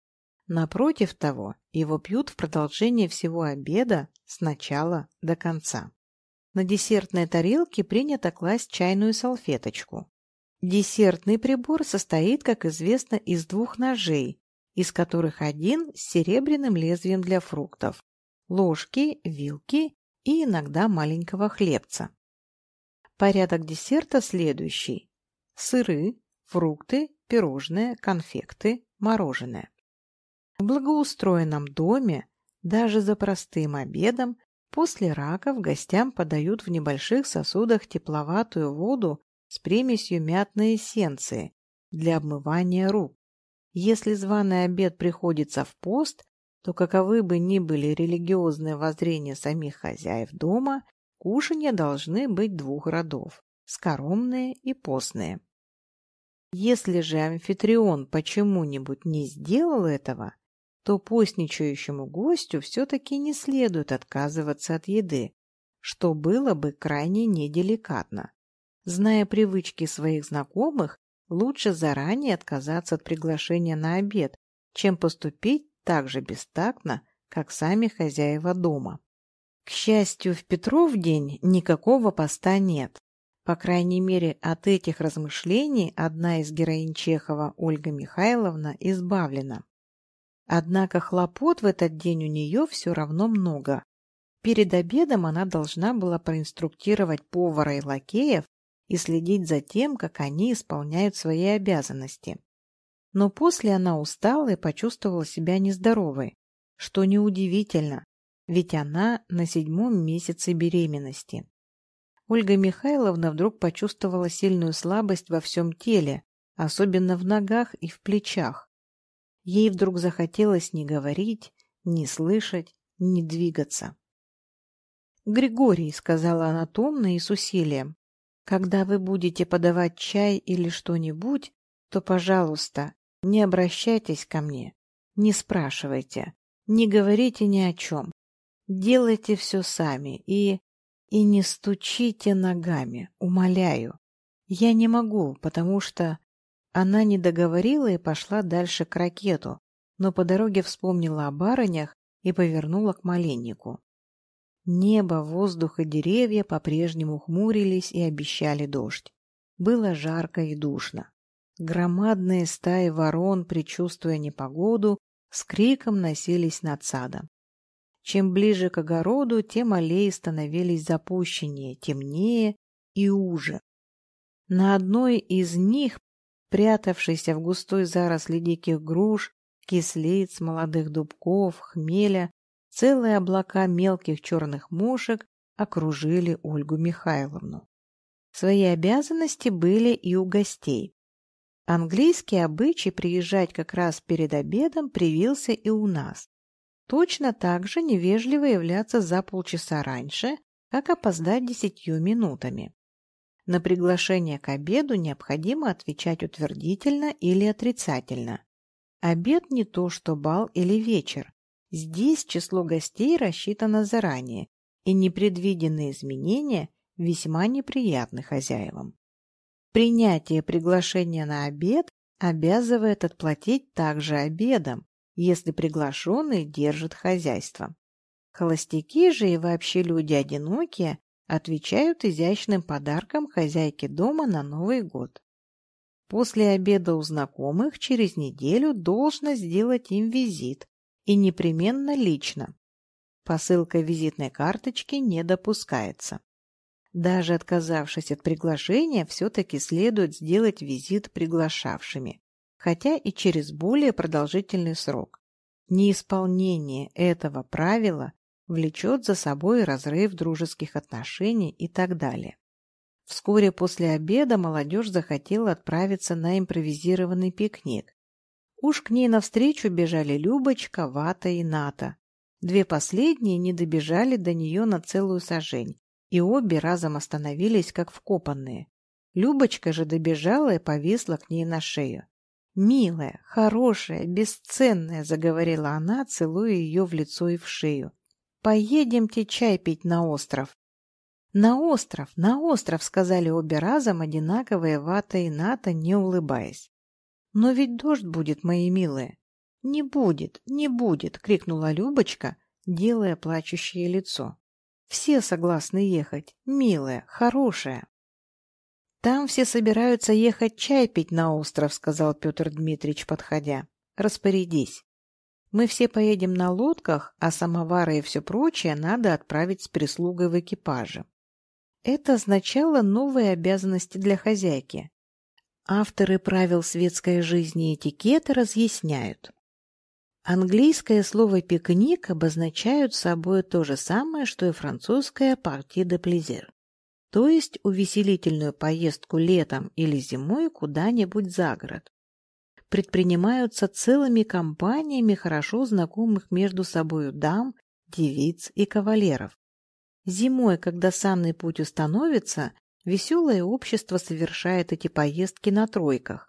Напротив того, его пьют в продолжение всего обеда с начала до конца. На десертной тарелке принято класть чайную салфеточку. Десертный прибор состоит, как известно, из двух ножей, из которых один с серебряным лезвием для фруктов, ложки, вилки и иногда маленького хлебца. Порядок десерта следующий. Сыры, фрукты, пирожные, конфекты, мороженое. В благоустроенном доме даже за простым обедом После раков гостям подают в небольших сосудах тепловатую воду с примесью мятной эссенции для обмывания рук. Если званый обед приходится в пост, то каковы бы ни были религиозные воззрения самих хозяев дома, кушанья должны быть двух родов – скоромные и постные. Если же амфитрион почему-нибудь не сделал этого, то постничающему гостю все-таки не следует отказываться от еды, что было бы крайне неделикатно. Зная привычки своих знакомых, лучше заранее отказаться от приглашения на обед, чем поступить так же бестактно, как сами хозяева дома. К счастью, в Петров день никакого поста нет. По крайней мере, от этих размышлений одна из героинь Чехова, Ольга Михайловна, избавлена. Однако хлопот в этот день у нее все равно много. Перед обедом она должна была проинструктировать повара и лакеев и следить за тем, как они исполняют свои обязанности. Но после она устала и почувствовала себя нездоровой, что неудивительно, ведь она на седьмом месяце беременности. Ольга Михайловна вдруг почувствовала сильную слабость во всем теле, особенно в ногах и в плечах. Ей вдруг захотелось не говорить, не слышать, не двигаться. «Григорий», — сказала она томно и с усилием, — «когда вы будете подавать чай или что-нибудь, то, пожалуйста, не обращайтесь ко мне, не спрашивайте, не говорите ни о чем. Делайте все сами и... и не стучите ногами, умоляю. Я не могу, потому что она не договорила и пошла дальше к ракету, но по дороге вспомнила о барынях и повернула к маленнику. Небо, воздух и деревья по-прежнему хмурились и обещали дождь. Было жарко и душно. Громадные стаи ворон, предчувствуя непогоду, с криком носились над садом. Чем ближе к огороду, тем аллеи становились запущеннее, темнее и уже. На одной из них прятавшийся в густой заросли диких груш, кислиц, молодых дубков, хмеля, целые облака мелких черных мушек окружили Ольгу Михайловну. Свои обязанности были и у гостей. Английский обычай приезжать как раз перед обедом привился и у нас. Точно так же невежливо являться за полчаса раньше, как опоздать десятью минутами. На приглашение к обеду необходимо отвечать утвердительно или отрицательно. Обед не то, что бал или вечер. Здесь число гостей рассчитано заранее, и непредвиденные изменения весьма неприятны хозяевам. Принятие приглашения на обед обязывает отплатить также обедом, если приглашенный держит хозяйство. Холостяки же и вообще люди одинокие отвечают изящным подарком хозяйке дома на Новый год. После обеда у знакомых через неделю должно сделать им визит, и непременно лично. Посылка визитной карточки не допускается. Даже отказавшись от приглашения, все-таки следует сделать визит приглашавшими, хотя и через более продолжительный срок. Неисполнение этого правила влечет за собой разрыв дружеских отношений и так далее. Вскоре после обеда молодежь захотела отправиться на импровизированный пикник. Уж к ней навстречу бежали Любочка, Вата и Ната. Две последние не добежали до нее на целую сажень, и обе разом остановились, как вкопанные. Любочка же добежала и повисла к ней на шею. «Милая, хорошая, бесценная», — заговорила она, целуя ее в лицо и в шею. «Поедемте чай пить на остров». «На остров, на остров!» — сказали обе разом, одинаковые Вата и Ната, не улыбаясь. «Но ведь дождь будет, мои милые». «Не будет, не будет!» — крикнула Любочка, делая плачущее лицо. «Все согласны ехать, милая, хорошая». «Там все собираются ехать чай пить на остров», — сказал Петр Дмитриевич, подходя. «Распорядись. Мы все поедем на лодках, а самовары и все прочее надо отправить с прислугой в экипаже». Это означало новые обязанности для хозяйки. Авторы правил светской жизни и этикета разъясняют. Английское слово «пикник» обозначают собой то же самое, что и французское «partie de plaisir», то есть увеселительную поездку летом или зимой куда-нибудь за город. Предпринимаются целыми компаниями хорошо знакомых между собою дам, девиц и кавалеров. Зимой, когда санный путь установится, веселое общество совершает эти поездки на тройках.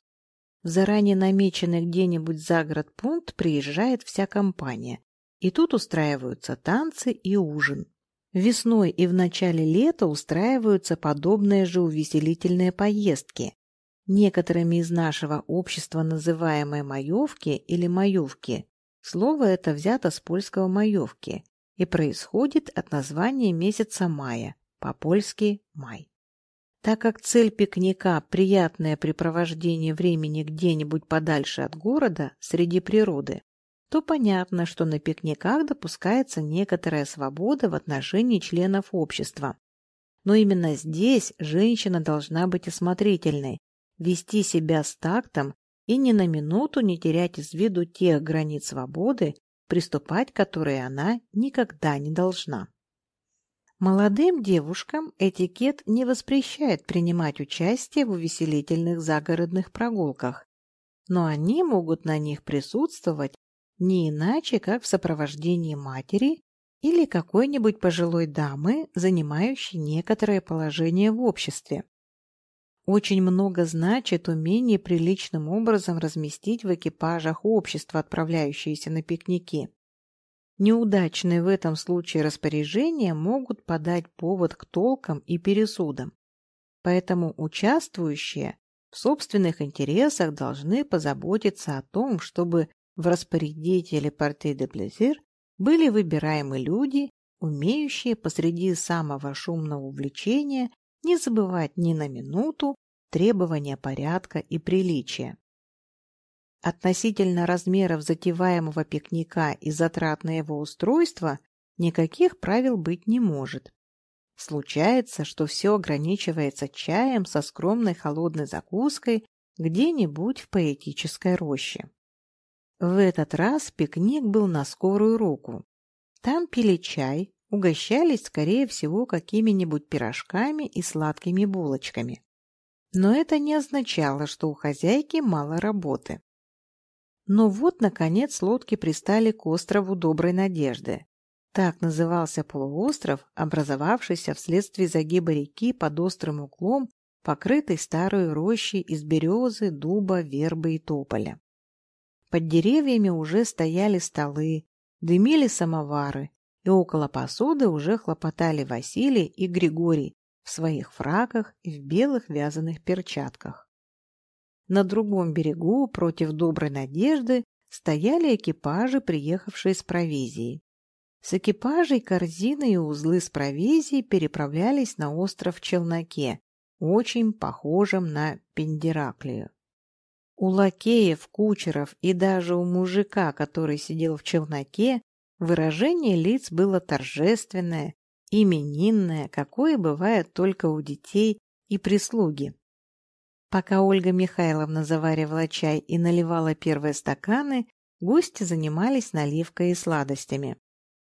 В заранее намеченный где-нибудь за город пункт приезжает вся компания, и тут устраиваются танцы и ужин. Весной и в начале лета устраиваются подобные же увеселительные поездки. Некоторыми из нашего общества называемые маевки или маевки, слово это взято с польского маевки и происходит от названия месяца мая, по-польски май. Так как цель пикника – приятное препровождение времени где-нибудь подальше от города, среди природы, то понятно, что на пикниках допускается некоторая свобода в отношении членов общества. Но именно здесь женщина должна быть осмотрительной, вести себя с тактом и ни на минуту не терять из виду тех границ свободы, приступать к которой она никогда не должна. Молодым девушкам этикет не воспрещает принимать участие в увеселительных загородных прогулках, но они могут на них присутствовать не иначе, как в сопровождении матери или какой-нибудь пожилой дамы, занимающей некоторое положение в обществе. Очень много значит умение приличным образом разместить в экипажах общества, отправляющиеся на пикники. Неудачные в этом случае распоряжения могут подать повод к толкам и пересудам. Поэтому участвующие в собственных интересах должны позаботиться о том, чтобы в распорядителе партии де плезир были выбираемы люди, умеющие посреди самого шумного увлечения не забывать ни на минуту требования порядка и приличия. Относительно размеров затеваемого пикника и затрат на его устройство никаких правил быть не может. Случается, что все ограничивается чаем со скромной холодной закуской где-нибудь в поэтической роще. В этот раз пикник был на скорую руку. Там пили чай, угощались, скорее всего, какими-нибудь пирожками и сладкими булочками. Но это не означало, что у хозяйки мало работы. Но вот, наконец, лодки пристали к острову Доброй Надежды. Так назывался полуостров, образовавшийся вследствие загиба реки под острым углом, покрытый старой рощей из березы, дуба, вербы и тополя. Под деревьями уже стояли столы, дымили самовары, и около посуды уже хлопотали Василий и Григорий в своих фраках и в белых вязаных перчатках. На другом берегу, против Доброй Надежды, стояли экипажи, приехавшие с провизией. С экипажей корзины и узлы с провизией переправлялись на остров Челноке, очень похожим на Пендераклию. У лакеев, кучеров и даже у мужика, который сидел в челноке, выражение лиц было торжественное, именинное, какое бывает только у детей и прислуги. Пока Ольга Михайловна заваривала чай и наливала первые стаканы, гости занимались наливкой и сладостями.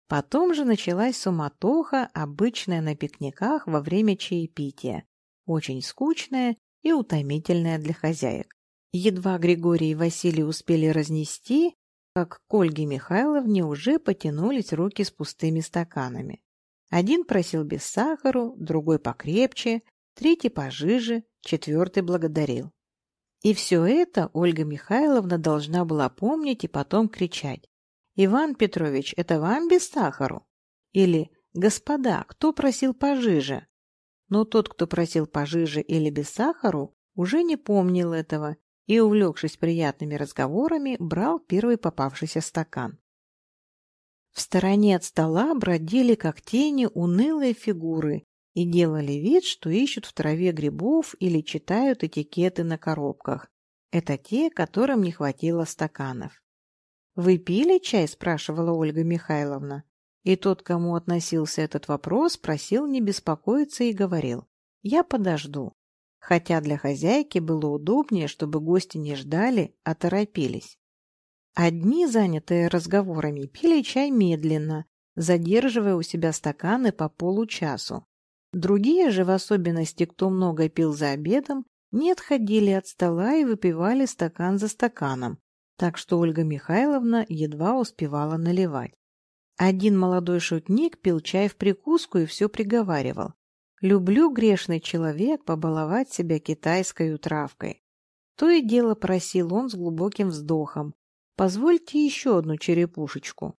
Потом же началась суматоха, обычная на пикниках во время чаепития, очень скучная и утомительная для хозяек. Едва Григорий и Василий успели разнести, как к Ольге Михайловне уже потянулись руки с пустыми стаканами. Один просил без сахару, другой покрепче, третий пожиже, четвертый благодарил. И все это Ольга Михайловна должна была помнить и потом кричать. «Иван Петрович, это вам без сахару?» Или «Господа, кто просил пожиже?» Но тот, кто просил пожиже или без сахару, уже не помнил этого и, увлекшись приятными разговорами, брал первый попавшийся стакан. В стороне от стола бродили, как тени, унылые фигуры и делали вид, что ищут в траве грибов или читают этикеты на коробках. Это те, которым не хватило стаканов. «Вы пили чай?» – спрашивала Ольга Михайловна. И тот, кому относился этот вопрос, просил не беспокоиться и говорил «Я подожду». Хотя для хозяйки было удобнее, чтобы гости не ждали, а торопились. Одни, занятые разговорами, пили чай медленно, задерживая у себя стаканы по получасу. Другие же, в особенности, кто много пил за обедом, не отходили от стола и выпивали стакан за стаканом, так что Ольга Михайловна едва успевала наливать. Один молодой шутник пил чай в прикуску и все приговаривал. «Люблю, грешный человек, побаловать себя китайской утравкой». То и дело просил он с глубоким вздохом. «Позвольте еще одну черепушечку».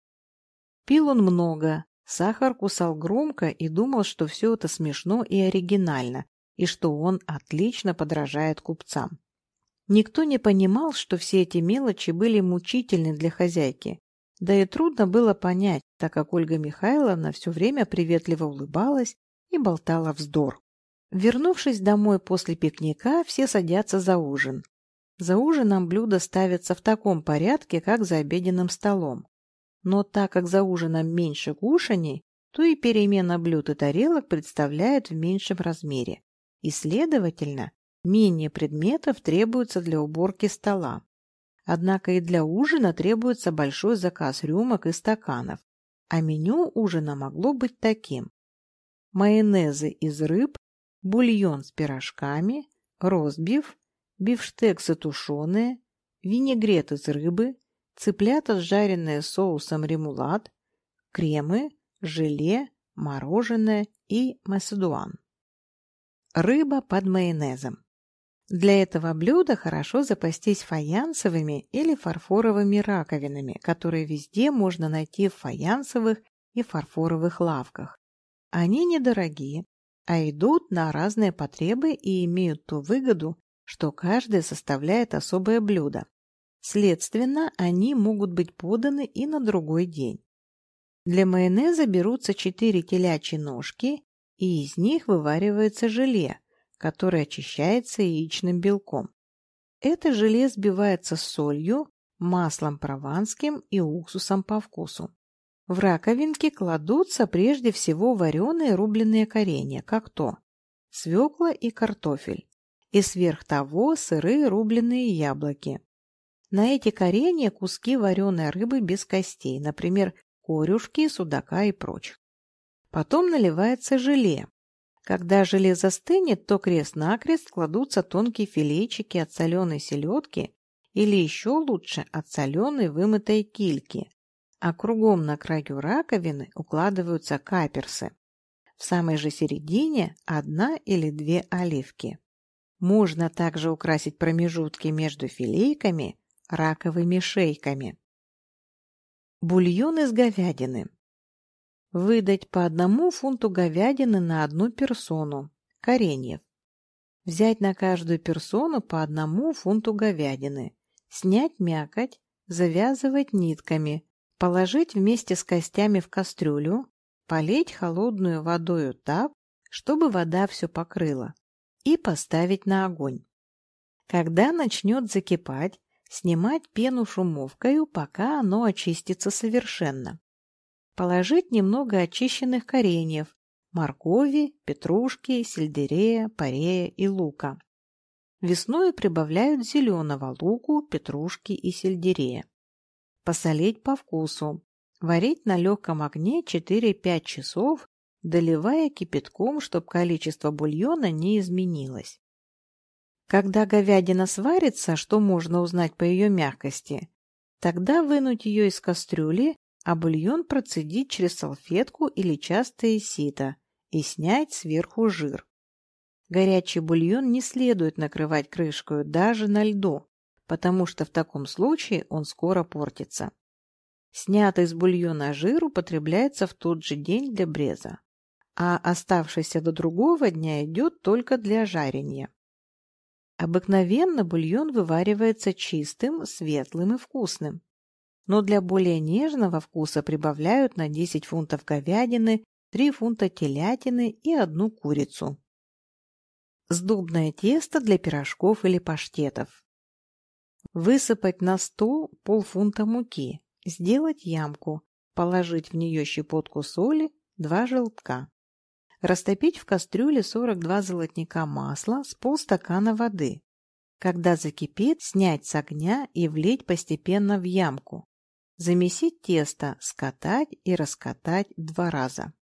Пил он много, Сахар кусал громко и думал, что все это смешно и оригинально, и что он отлично подражает купцам. Никто не понимал, что все эти мелочи были мучительны для хозяйки. Да и трудно было понять, так как Ольга Михайловна все время приветливо улыбалась и болтала вздор. Вернувшись домой после пикника, все садятся за ужин. За ужином блюда ставятся в таком порядке, как за обеденным столом. Но так как за ужином меньше кушаний, то и перемена блюд и тарелок представляет в меньшем размере. И, следовательно, менее предметов требуется для уборки стола. Однако и для ужина требуется большой заказ рюмок и стаканов, а меню ужина могло быть таким. Майонезы из рыб, бульон с пирожками, ростбиф, бифштексы тушеные, винегрет из рыбы, цыплята, жареные соусом ремулат, кремы, желе, мороженое и маседуан. Рыба под майонезом. Для этого блюда хорошо запастись фаянсовыми или фарфоровыми раковинами, которые везде можно найти в фаянсовых и фарфоровых лавках. Они недорогие, а идут на разные потребы и имеют ту выгоду, что каждое составляет особое блюдо, Следственно, они могут быть поданы и на другой день. Для майонеза берутся 4 телячьи ножки, и из них вываривается желе, которое очищается яичным белком. Это желе сбивается с солью, маслом прованским и уксусом по вкусу. В раковинке кладутся прежде всего вареные рубленые коренья, как то свекла и картофель, и сверх того сырые рубленые яблоки, на эти коренья куски вареной рыбы без костей, например, корюшки, судака и прочих. Потом наливается желе. Когда желе застынет, то крест-накрест кладутся тонкие филейчики от соленой селедки или еще лучше от соленой вымытой кильки, а кругом на краю раковины укладываются каперсы. В самой же середине одна или две оливки. Можно также украсить промежутки между филейками раковыми шейками. Бульон из говядины. Выдать по одному фунту говядины на одну персону. Кореньев. Взять на каждую персону по одному фунту говядины. Снять мякоть, завязывать нитками, положить вместе с костями в кастрюлю, полить холодную водою так, чтобы вода все покрыла, и поставить на огонь. Когда начнет закипать, снимать пену шумовкою, пока оно очистится совершенно. Положить немного очищенных кореньев, моркови, петрушки, сельдерея, парея и лука. Весной прибавляют зеленого луку, петрушки и сельдерея. Посолить по вкусу. Варить на легком огне 4-5 часов, доливая кипятком, чтобы количество бульона не изменилось. Когда говядина сварится, что можно узнать по ее мягкости, тогда вынуть ее из кастрюли, а бульон процедить через салфетку или частое сито и снять сверху жир. Горячий бульон не следует накрывать крышкой даже на льду, потому что в таком случае он скоро портится. Снятый из бульона жир употребляется в тот же день для бреза, а оставшийся до другого дня идет только для жарения. Обыкновенно бульон вываривается чистым, светлым и вкусным. Но для более нежного вкуса прибавляют на 10 фунтов говядины, 3 фунта телятины и одну курицу. Сдобное тесто для пирожков или паштетов. Высыпать на стол полфунта муки, сделать ямку, положить в нее щепотку соли, два желтка. Растопить в кастрюле 42 золотника масла с полстакана воды. Когда закипит, снять с огня и влить постепенно в ямку. Замесить тесто, скатать и раскатать два раза.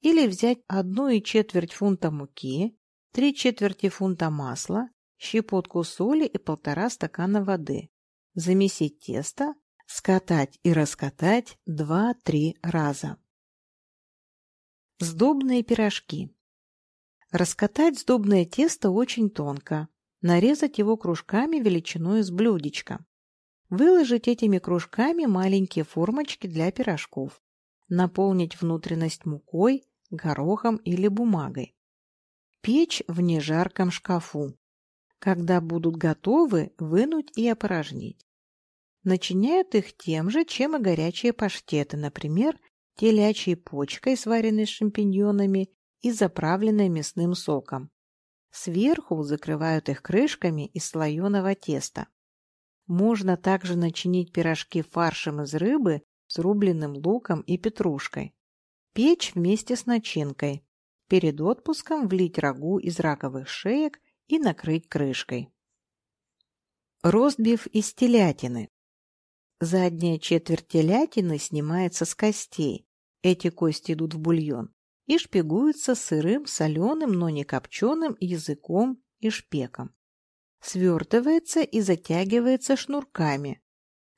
Или взять одну и четверть фунта муки, три четверти фунта масла, щепотку соли и полтора стакана воды. Замесить тесто, скатать и раскатать 2-3 раза. Сдобные пирожки. Раскатать сдобное тесто очень тонко. Нарезать его кружками величиной с блюдечка. Выложить этими кружками маленькие формочки для пирожков. Наполнить внутренность мукой, горохом или бумагой. Печь в нежарком шкафу. Когда будут готовы, вынуть и опорожнить. Начиняют их тем же, чем и горячие паштеты, например, телячьей почкой, сваренной шампиньонами и заправленной мясным соком. Сверху закрывают их крышками из слоеного теста. Можно также начинить пирожки фаршем из рыбы с рубленным луком и петрушкой. Печь вместе с начинкой. Перед отпуском влить рагу из раковых шеек и накрыть крышкой. Ростбиф из телятины. Задняя четверть телятины снимается с костей, эти кости идут в бульон и шпигуются сырым, соленым, но не копченым языком и шпеком. Свертывается и затягивается шнурками.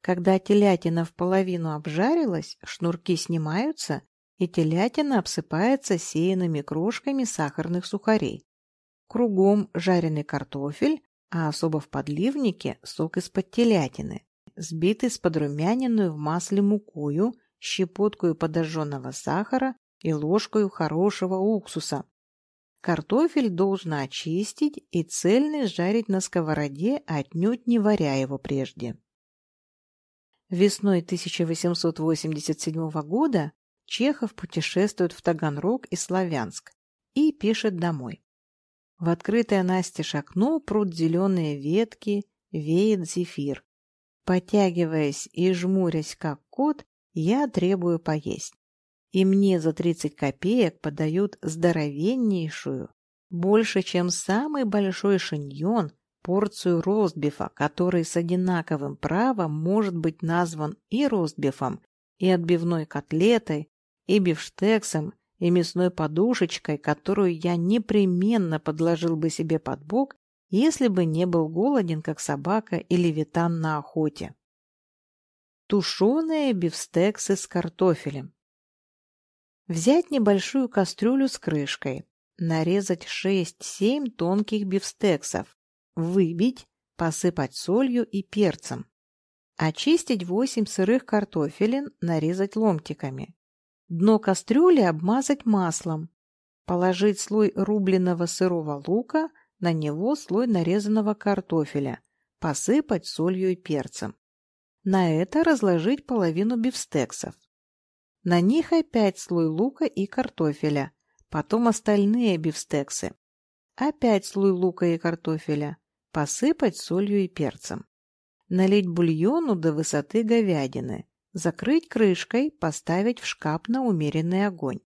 Когда телятина в половину обжарилась, шнурки снимаются, и телятина обсыпается сеянными крошками сахарных сухарей. Кругом жареный картофель, а особо в подливнике сок из-под телятины, сбитый с подрумяненную в масле мукою щепоткою подожженного сахара и ложкою хорошего уксуса. Картофель должно очистить и цельный сжарить на сковороде, отнюдь не варя его прежде. Весной 1887 года Чехов путешествует в Таганрог и Славянск и пишет домой. В открытое настежь окно прут зеленые ветки, веет зефир. Потягиваясь и жмурясь, как кот, я требую поесть. И мне за 30 копеек подают здоровеннейшую, больше, чем самый большой шиньон, порцию ростбифа, который с одинаковым правом может быть назван и ростбифом, и отбивной котлетой, и бифштексом, и мясной подушечкой, которую я непременно подложил бы себе под бок, если бы не был голоден, как собака или витан на охоте. Тушеные бифстексы с картофелем. Взять небольшую кастрюлю с крышкой, нарезать 6-7 тонких бифстексов, выбить, посыпать солью и перцем. Очистить 8 сырых картофелин, нарезать ломтиками. Дно кастрюли обмазать маслом. Положить слой рубленого сырого лука, на него слой нарезанного картофеля. Посыпать солью и перцем. На это разложить половину бифстексов. На них опять слой лука и картофеля, потом остальные бифстексы. Опять слой лука и картофеля, посыпать солью и перцем. Налить бульону до высоты говядины, закрыть крышкой, поставить в шкаф на умеренный огонь.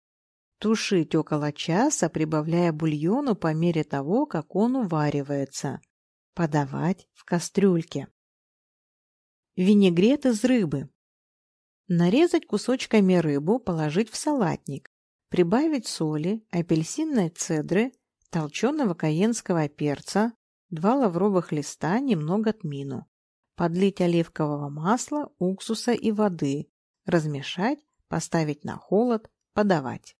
Тушить около часа, прибавляя бульону по мере того, как он уваривается. Подавать в кастрюльке. Винегрет из рыбы. Нарезать кусочками рыбу, положить в салатник. Прибавить соли, апельсинной цедры, толченого каенского перца, два лавровых листа, немного тмину. Подлить оливкового масла, уксуса и воды. Размешать, поставить на холод, подавать.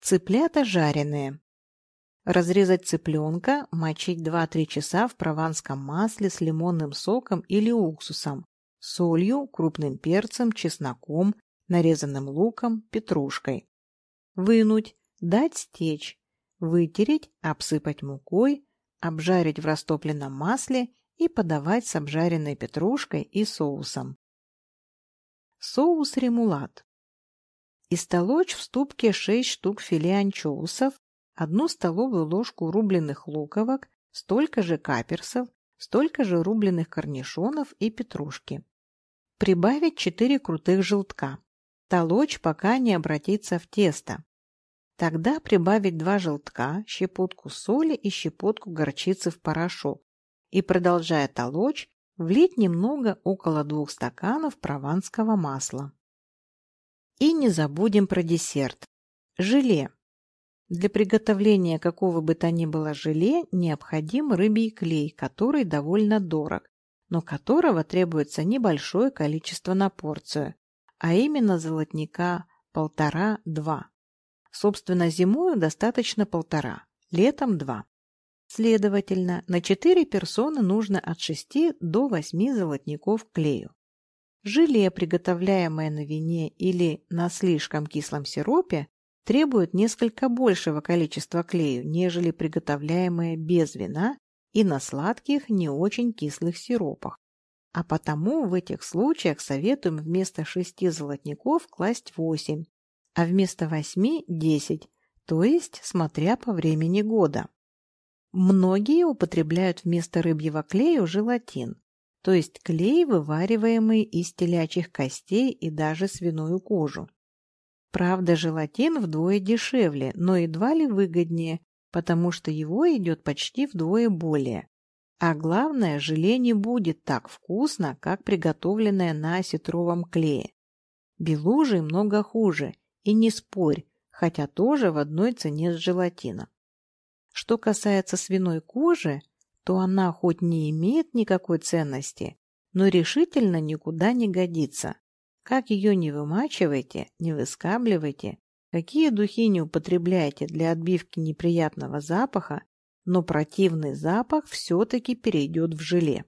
Цыплята жареные. Разрезать цыпленка, мочить 2-3 часа в прованском масле с лимонным соком или уксусом, солью, крупным перцем, чесноком, нарезанным луком, петрушкой. Вынуть, дать стечь, вытереть, обсыпать мукой, обжарить в растопленном масле и подавать с обжаренной петрушкой и соусом. Соус ремулат. Истолочь в ступке 6 штук филе анчоусов, одну столовую ложку рубленых луковок, столько же каперсов, столько же рубленых корнишонов и петрушки. Прибавить 4 крутых желтка. Толочь, пока не обратится в тесто. Тогда прибавить 2 желтка, щепотку соли и щепотку горчицы в порошок. И, продолжая толочь, влить немного около 2 стаканов прованского масла. И не забудем про десерт. Желе. Для приготовления какого бы то ни было желе необходим рыбий клей, который довольно дорог но которого требуется небольшое количество на порцию, а именно золотника полтора-два. Собственно, зимою достаточно полтора, летом два. Следовательно, на 4 персоны нужно от 6 до 8 золотников клею. Желе, приготовляемое на вине или на слишком кислом сиропе, требует несколько большего количества клею, нежели приготовляемое без вина и на сладких, не очень кислых сиропах. А потому в этих случаях советуем вместо шести золотников класть восемь, а вместо восьми – десять, то есть смотря по времени года. Многие употребляют вместо рыбьего клея желатин, то есть клей, вывариваемый из телячьих костей и даже свиную кожу. Правда, желатин вдвое дешевле, но едва ли выгоднее, потому что его идет почти вдвое более. А главное, желе не будет так вкусно, как приготовленное на осетровом клее. Белужий много хуже, и не спорь, хотя тоже в одной цене с желатином. Что касается свиной кожи, то она хоть не имеет никакой ценности, но решительно никуда не годится. Как ее не вымачивайте, не выскабливайте, Какие духи не употребляете для отбивки неприятного запаха, но противный запах все-таки перейдет в желе.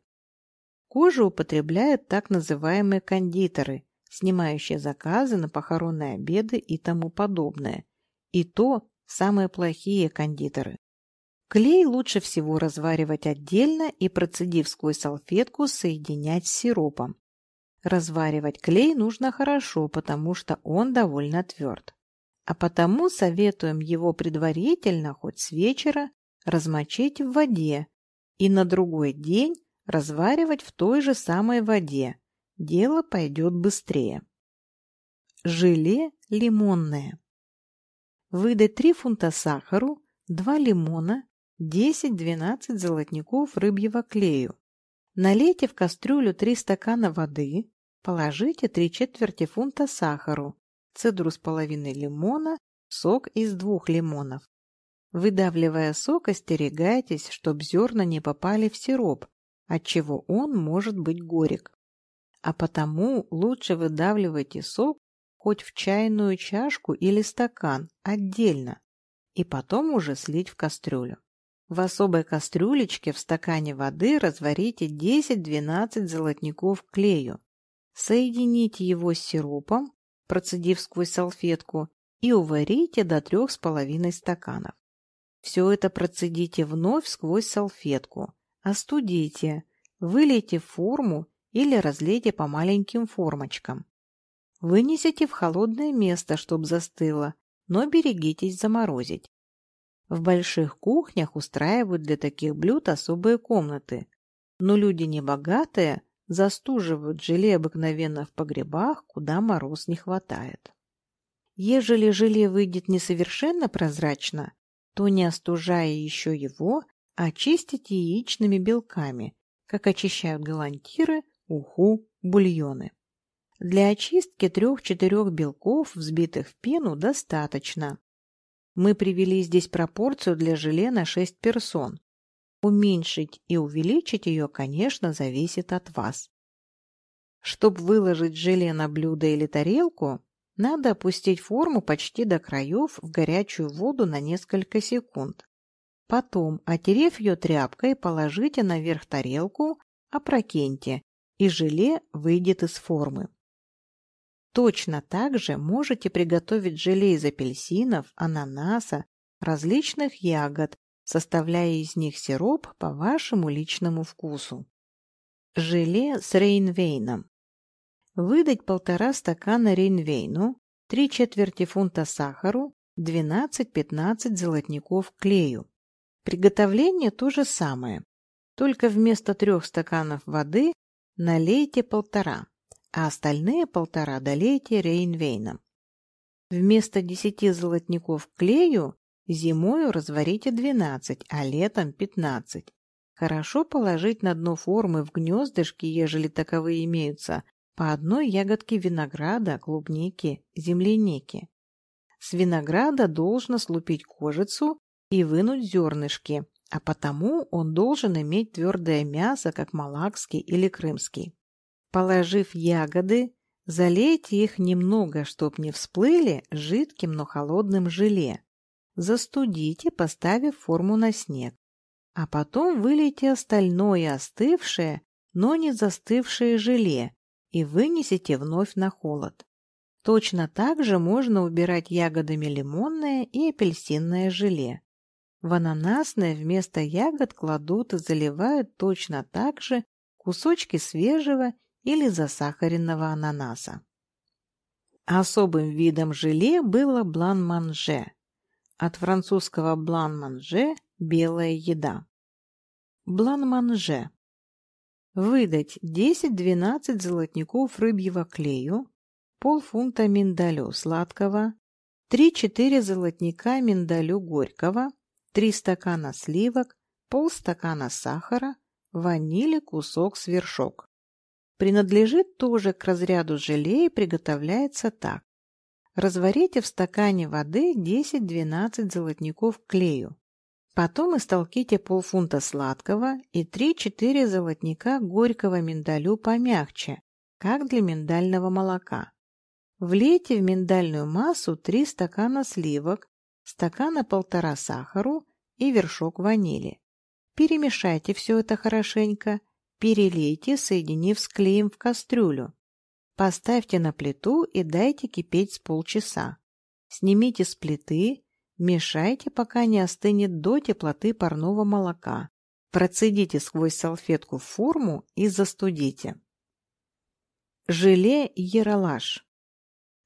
Кожу употребляют так называемые кондитеры, снимающие заказы на похоронные обеды и тому подобное. И то самые плохие кондитеры. Клей лучше всего разваривать отдельно и, процедив сквозь салфетку, соединять с сиропом. Разваривать клей нужно хорошо, потому что он довольно тверд а потому советуем его предварительно, хоть с вечера, размочить в воде и на другой день разваривать в той же самой воде. Дело пойдет быстрее. Желе лимонное. Выдать 3 фунта сахару, 2 лимона, 10-12 золотников рыбьего клею. Налейте в кастрюлю 3 стакана воды, положите 3 четверти фунта сахару, цедру с половиной лимона, сок из двух лимонов. Выдавливая сок, остерегайтесь, чтобы зерна не попали в сироп, отчего он может быть горек. А потому лучше выдавливайте сок хоть в чайную чашку или стакан отдельно, и потом уже слить в кастрюлю. В особой кастрюлечке в стакане воды разварите 10-12 золотников клею. Соедините его с сиропом, процедив сквозь салфетку, и уварите до 3,5 стаканов. Все это процедите вновь сквозь салфетку, остудите, вылейте в форму или разлейте по маленьким формочкам. Вынесите в холодное место, чтобы застыло, но берегитесь заморозить. В больших кухнях устраивают для таких блюд особые комнаты, но люди небогатые застуживают желе обыкновенно в погребах, куда мороз не хватает. Ежели желе выйдет несовершенно прозрачно, то не остужая еще его, очистите яичными белками, как очищают галантиры, уху, бульоны. Для очистки трех-четырех белков, взбитых в пену, достаточно. Мы привели здесь пропорцию для желе на 6 персон. Уменьшить и увеличить ее, конечно, зависит от вас. Чтобы выложить желе на блюдо или тарелку, надо опустить форму почти до краев в горячую воду на несколько секунд. Потом, отерев ее тряпкой, положите наверх тарелку, опрокиньте, и желе выйдет из формы. Точно так же можете приготовить желе из апельсинов, ананаса, различных ягод, составляя из них сироп по вашему личному вкусу. Желе с рейнвейном. Выдать полтора стакана рейнвейну, три четверти фунта сахару, 12-15 золотников клею. Приготовление то же самое, только вместо трех стаканов воды налейте полтора, а остальные полтора долейте рейнвейном. Вместо 10 золотников клею зимою разварите 12, а летом 15. Хорошо положить на дно формы в гнездышки, ежели таковые имеются, по одной ягодке винограда, клубники, земляники. С винограда должно слупить кожицу и вынуть зернышки, а потому он должен иметь твердое мясо, как малакский или крымский. Положив ягоды, залейте их немного, чтоб не всплыли жидким, но холодным желе. Застудите, поставив форму на снег. А потом вылейте остальное остывшее, но не застывшее желе и вынесите вновь на холод. Точно так же можно убирать ягодами лимонное и апельсинное желе. В ананасное вместо ягод кладут и заливают точно так же кусочки свежего или засахаренного ананаса. Особым видом желе было блан-манже. От французского блан-манже – белая еда. Блан-манже Выдать 10-12 золотников рыбьего клею, полфунта миндалю сладкого, 3-4 золотника миндалю горького, 3 стакана сливок, полстакана сахара, ванили кусок свершок. Принадлежит тоже к разряду желе и приготовляется так. Разварите в стакане воды 10-12 золотников клею. Потом истолките полфунта сладкого и 3-4 золотника горького миндалю помягче, как для миндального молока. Влейте в миндальную массу 3 стакана сливок, стакана полтора сахару и вершок ванили. Перемешайте все это хорошенько, перелейте, соединив с клеем в кастрюлю. Поставьте на плиту и дайте кипеть с полчаса. Снимите с плиты, Мешайте, пока не остынет до теплоты парного молока. Процедите сквозь салфетку в форму и застудите. Желе Ералаш.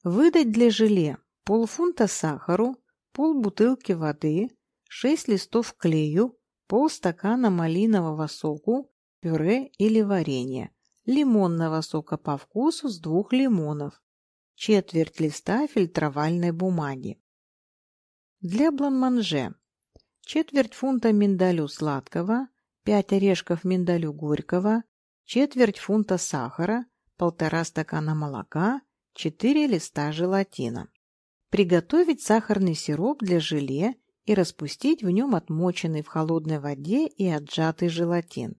Выдать для желе полфунта сахару, полбутылки воды, 6 листов клею, полстакана малинового соку, пюре или варенье, лимонного сока по вкусу с двух лимонов, четверть листа фильтровальной бумаги. Для бланманже четверть фунта миндалю сладкого, 5 орешков миндалю горького, четверть фунта сахара, полтора стакана молока, 4 листа желатина. Приготовить сахарный сироп для желе и распустить в нем отмоченный в холодной воде и отжатый желатин.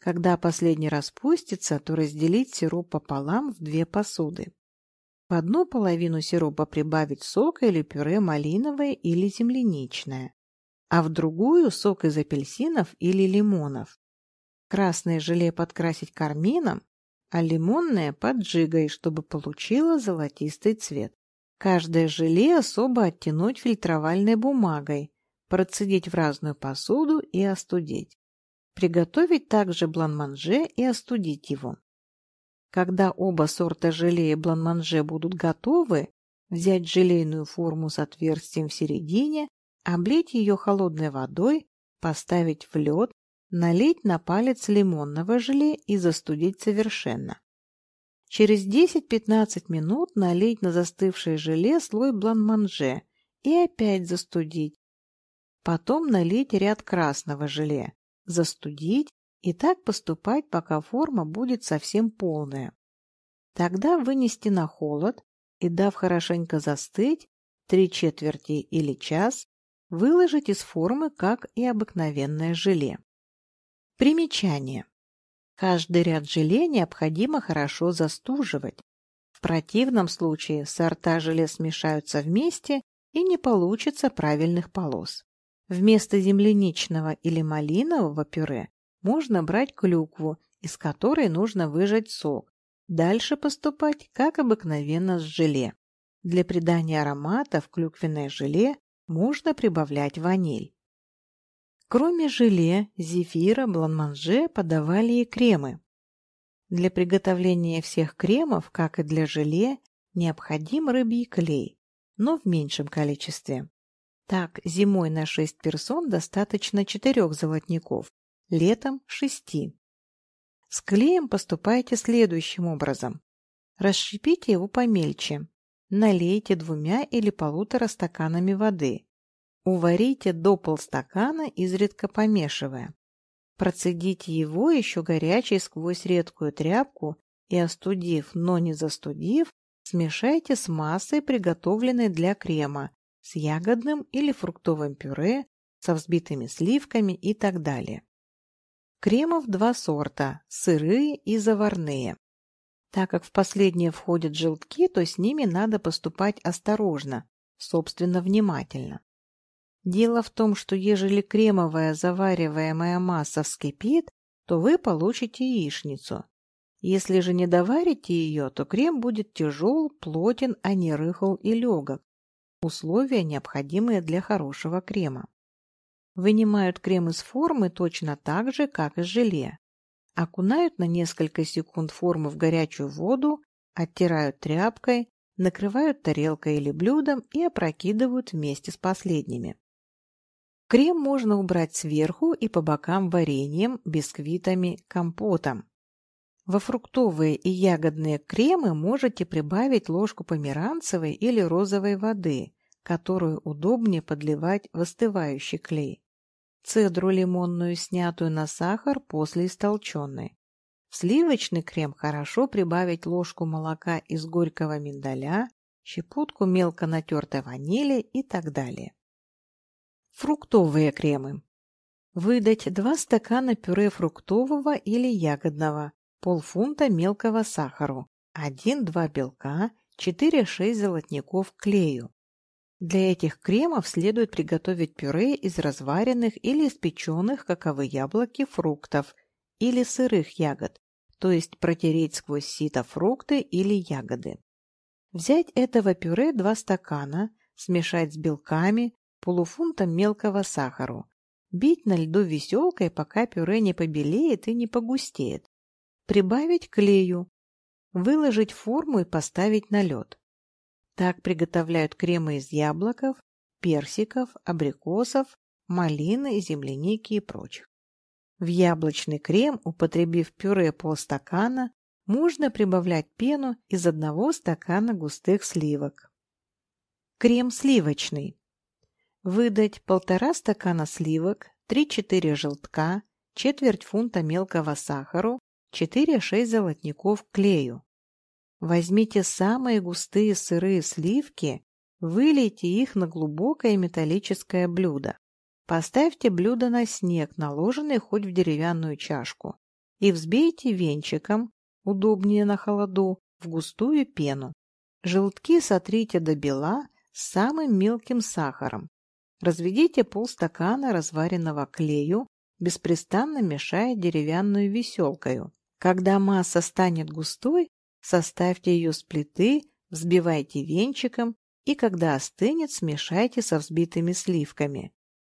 Когда последний распустится, то разделить сироп пополам в две посуды. В одну половину сиропа прибавить сок или пюре малиновое или земляничное. а в другую сок из апельсинов или лимонов. Красное желе подкрасить кармином, а лимонное поджигой, чтобы получило золотистый цвет. Каждое желе особо оттянуть фильтровальной бумагой, процедить в разную посуду и остудить. Приготовить также бланманже и остудить его. Когда оба сорта желе и бланманже будут готовы, взять желейную форму с отверстием в середине, облить ее холодной водой, поставить в лед, налить на палец лимонного желе и застудить совершенно. Через 10-15 минут налить на застывшее желе слой бланманже и опять застудить. Потом налить ряд красного желе, застудить и так поступать, пока форма будет совсем полная. Тогда вынести на холод и, дав хорошенько застыть, три четверти или час, выложить из формы, как и обыкновенное желе. Примечание. Каждый ряд желе необходимо хорошо застуживать. В противном случае сорта желе смешаются вместе и не получится правильных полос. Вместо земляничного или малинового пюре можно брать клюкву, из которой нужно выжать сок. Дальше поступать, как обыкновенно, с желе. Для придания аромата в клюквенное желе можно прибавлять ваниль. Кроме желе, зефира, бланманже подавали и кремы. Для приготовления всех кремов, как и для желе, необходим рыбий клей, но в меньшем количестве. Так, зимой на 6 персон достаточно 4 золотников, летом – 6. С клеем поступайте следующим образом. Расщепите его помельче. Налейте двумя или полутора стаканами воды. Уварите до полстакана, изредка помешивая. Процедите его еще горячей сквозь редкую тряпку и, остудив, но не застудив, смешайте с массой, приготовленной для крема, с ягодным или фруктовым пюре, со взбитыми сливками и так далее. Кремов два сорта – сырые и заварные. Так как в последние входят желтки, то с ними надо поступать осторожно, собственно, внимательно. Дело в том, что ежели кремовая завариваемая масса вскипит, то вы получите яичницу. Если же не доварите ее, то крем будет тяжел, плотен, а не рыхл и легок. Условия, необходимые для хорошего крема. Вынимают крем из формы точно так же, как и желе. Окунают на несколько секунд форму в горячую воду, оттирают тряпкой, накрывают тарелкой или блюдом и опрокидывают вместе с последними. Крем можно убрать сверху и по бокам вареньем, бисквитами, компотом. Во фруктовые и ягодные кремы можете прибавить ложку померанцевой или розовой воды, которую удобнее подливать в остывающий клей. Цедру лимонную, снятую на сахар после истолченной. В сливочный крем хорошо прибавить ложку молока из горького миндаля, щепотку мелко натертой ванили и так далее. Фруктовые кремы. Выдать 2 стакана пюре фруктового или ягодного, полфунта мелкого сахару, 1-2 белка, 4-6 золотников клею. Для этих кремов следует приготовить пюре из разваренных или испеченных, каковы яблоки, фруктов или сырых ягод, то есть протереть сквозь сито фрукты или ягоды. Взять этого пюре 2 стакана, смешать с белками, полуфунтом мелкого сахару. Бить на льду веселкой, пока пюре не побелеет и не погустеет. Прибавить клею. Выложить форму и поставить на лед. Так приготовляют кремы из яблоков, персиков, абрикосов, малины, земляники и прочих. В яблочный крем, употребив пюре полстакана, можно прибавлять пену из одного стакана густых сливок. Крем сливочный выдать полтора стакана сливок, 3-4 желтка, четверть фунта мелкого сахару, 4-6 золотников клею. Возьмите самые густые сырые сливки, вылейте их на глубокое металлическое блюдо. Поставьте блюдо на снег, наложенный хоть в деревянную чашку, и взбейте венчиком, удобнее на холоду, в густую пену. Желтки сотрите до бела с самым мелким сахаром, Разведите полстакана разваренного клею, беспрестанно мешая деревянную веселкою. Когда масса станет густой, составьте ее с плиты, взбивайте венчиком и, когда остынет, смешайте со взбитыми сливками.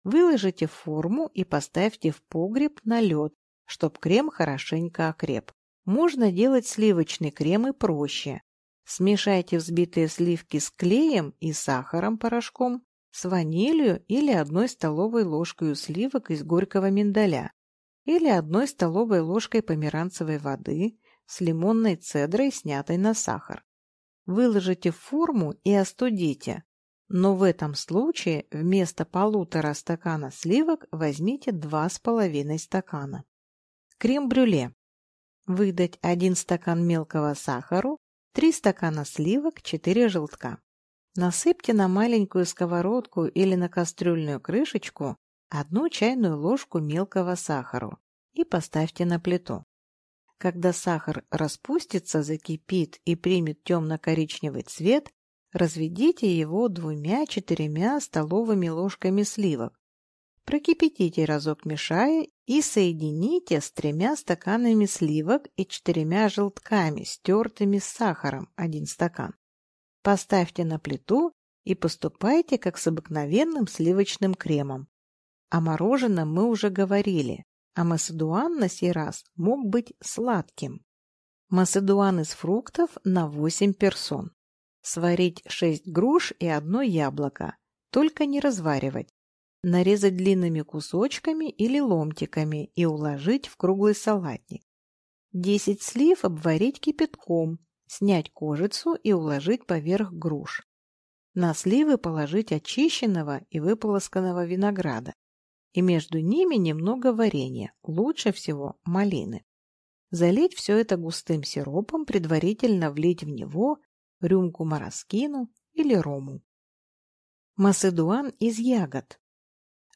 Выложите в форму и поставьте в погреб на лед, чтоб крем хорошенько окреп. Можно делать сливочный крем и проще. Смешайте взбитые сливки с клеем и сахаром порошком, с ванилью или одной столовой ложкой сливок из горького миндаля, или одной столовой ложкой померанцевой воды с лимонной цедрой, снятой на сахар. Выложите в форму и остудите, но в этом случае вместо полутора стакана сливок возьмите два с половиной стакана. Крем-брюле. Выдать один стакан мелкого сахару, 3 стакана сливок, 4 желтка. Насыпьте на маленькую сковородку или на кастрюльную крышечку одну чайную ложку мелкого сахара и поставьте на плиту. Когда сахар распустится, закипит и примет темно-коричневый цвет, разведите его двумя-четырьмя столовыми ложками сливок. Прокипятите разок мешая и соедините с тремя стаканами сливок и четырьмя желтками, стертыми с сахаром, один стакан. Поставьте на плиту и поступайте как с обыкновенным сливочным кремом. О мороженом мы уже говорили, а масседуан на сей раз мог быть сладким. Масседуан из фруктов на 8 персон. Сварить 6 груш и одно яблоко, только не разваривать. Нарезать длинными кусочками или ломтиками и уложить в круглый салатник. 10 слив обварить кипятком, снять кожицу и уложить поверх груш. На сливы положить очищенного и выполосканного винограда. И между ними немного варенья, лучше всего малины. Залить все это густым сиропом, предварительно влить в него рюмку мороскину или рому. Маседуан из ягод.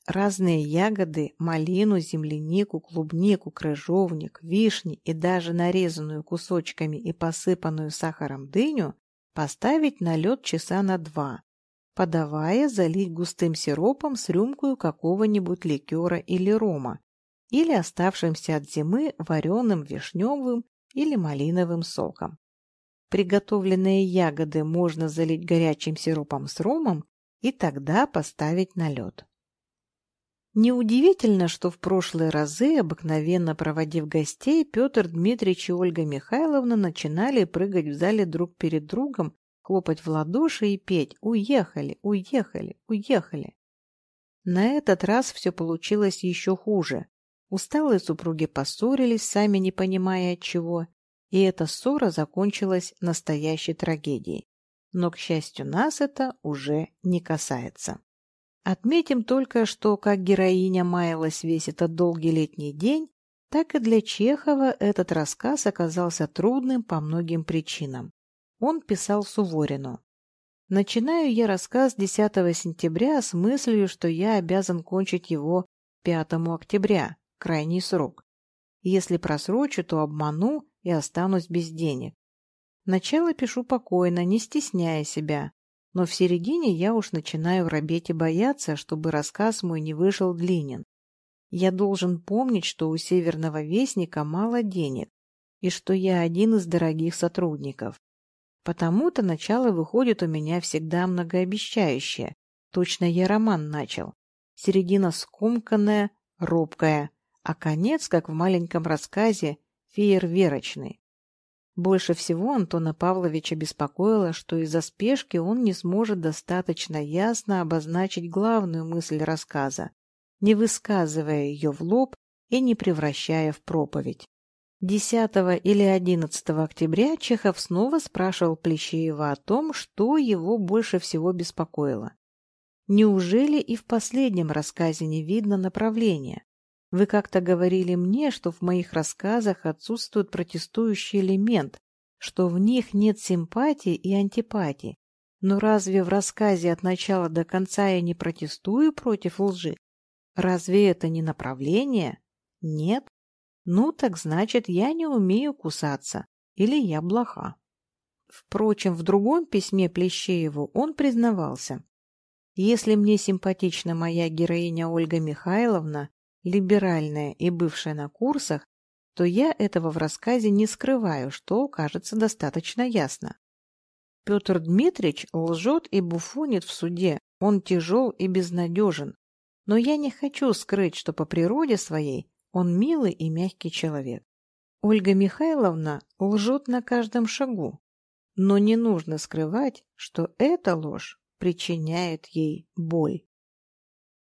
Разные ягоды, малину, землянику, клубнику, крыжовник, вишни и даже нарезанную кусочками и посыпанную сахаром дыню поставить на лед часа на два, подавая залить густым сиропом с рюмкою какого-нибудь ликера или рома, или оставшимся от зимы вареным вишневым или малиновым соком. Приготовленные ягоды можно залить горячим сиропом с ромом и тогда поставить на лед. Неудивительно, что в прошлые разы, обыкновенно проводив гостей, Петр Дмитриевич и Ольга Михайловна начинали прыгать в зале друг перед другом, хлопать в ладоши и петь «Уехали! Уехали! Уехали!». На этот раз все получилось еще хуже. Усталые супруги поссорились, сами не понимая от чего, и эта ссора закончилась настоящей трагедией. Но, к счастью, нас это уже не касается. Отметим только, что как героиня маялась весь этот долгий летний день, так и для Чехова этот рассказ оказался трудным по многим причинам. Он писал Суворину. Начинаю я рассказ 10 сентября с мыслью, что я обязан кончить его 5 октября, крайний срок. Если просрочу, то обману и останусь без денег. Начало пишу покойно, не стесняя себя, но в середине я уж начинаю робеть и бояться, чтобы рассказ мой не вышел длинен. Я должен помнить, что у Северного Вестника мало денег, и что я один из дорогих сотрудников. Потому-то начало выходит у меня всегда многообещающее. Точно я роман начал. Середина скомканная, робкая, а конец, как в маленьком рассказе, фейерверочный. Больше всего Антона Павловича беспокоило, что из-за спешки он не сможет достаточно ясно обозначить главную мысль рассказа, не высказывая ее в лоб и не превращая в проповедь. 10 или 11 октября Чехов снова спрашивал Плещеева о том, что его больше всего беспокоило. Неужели и в последнем рассказе не видно направления? Вы как-то говорили мне, что в моих рассказах отсутствует протестующий элемент, что в них нет симпатии и антипатии. Но разве в рассказе от начала до конца я не протестую против лжи? Разве это не направление? Нет? Ну, так значит, я не умею кусаться. Или я блоха. Впрочем, в другом письме Плещееву он признавался. Если мне симпатична моя героиня Ольга Михайловна, либеральная и бывшая на курсах, то я этого в рассказе не скрываю, что кажется достаточно ясно. Петр Дмитриевич лжет и буфонит в суде, он тяжел и безнадежен. Но я не хочу скрыть, что по природе своей он милый и мягкий человек. Ольга Михайловна лжет на каждом шагу, но не нужно скрывать, что эта ложь причиняет ей боль.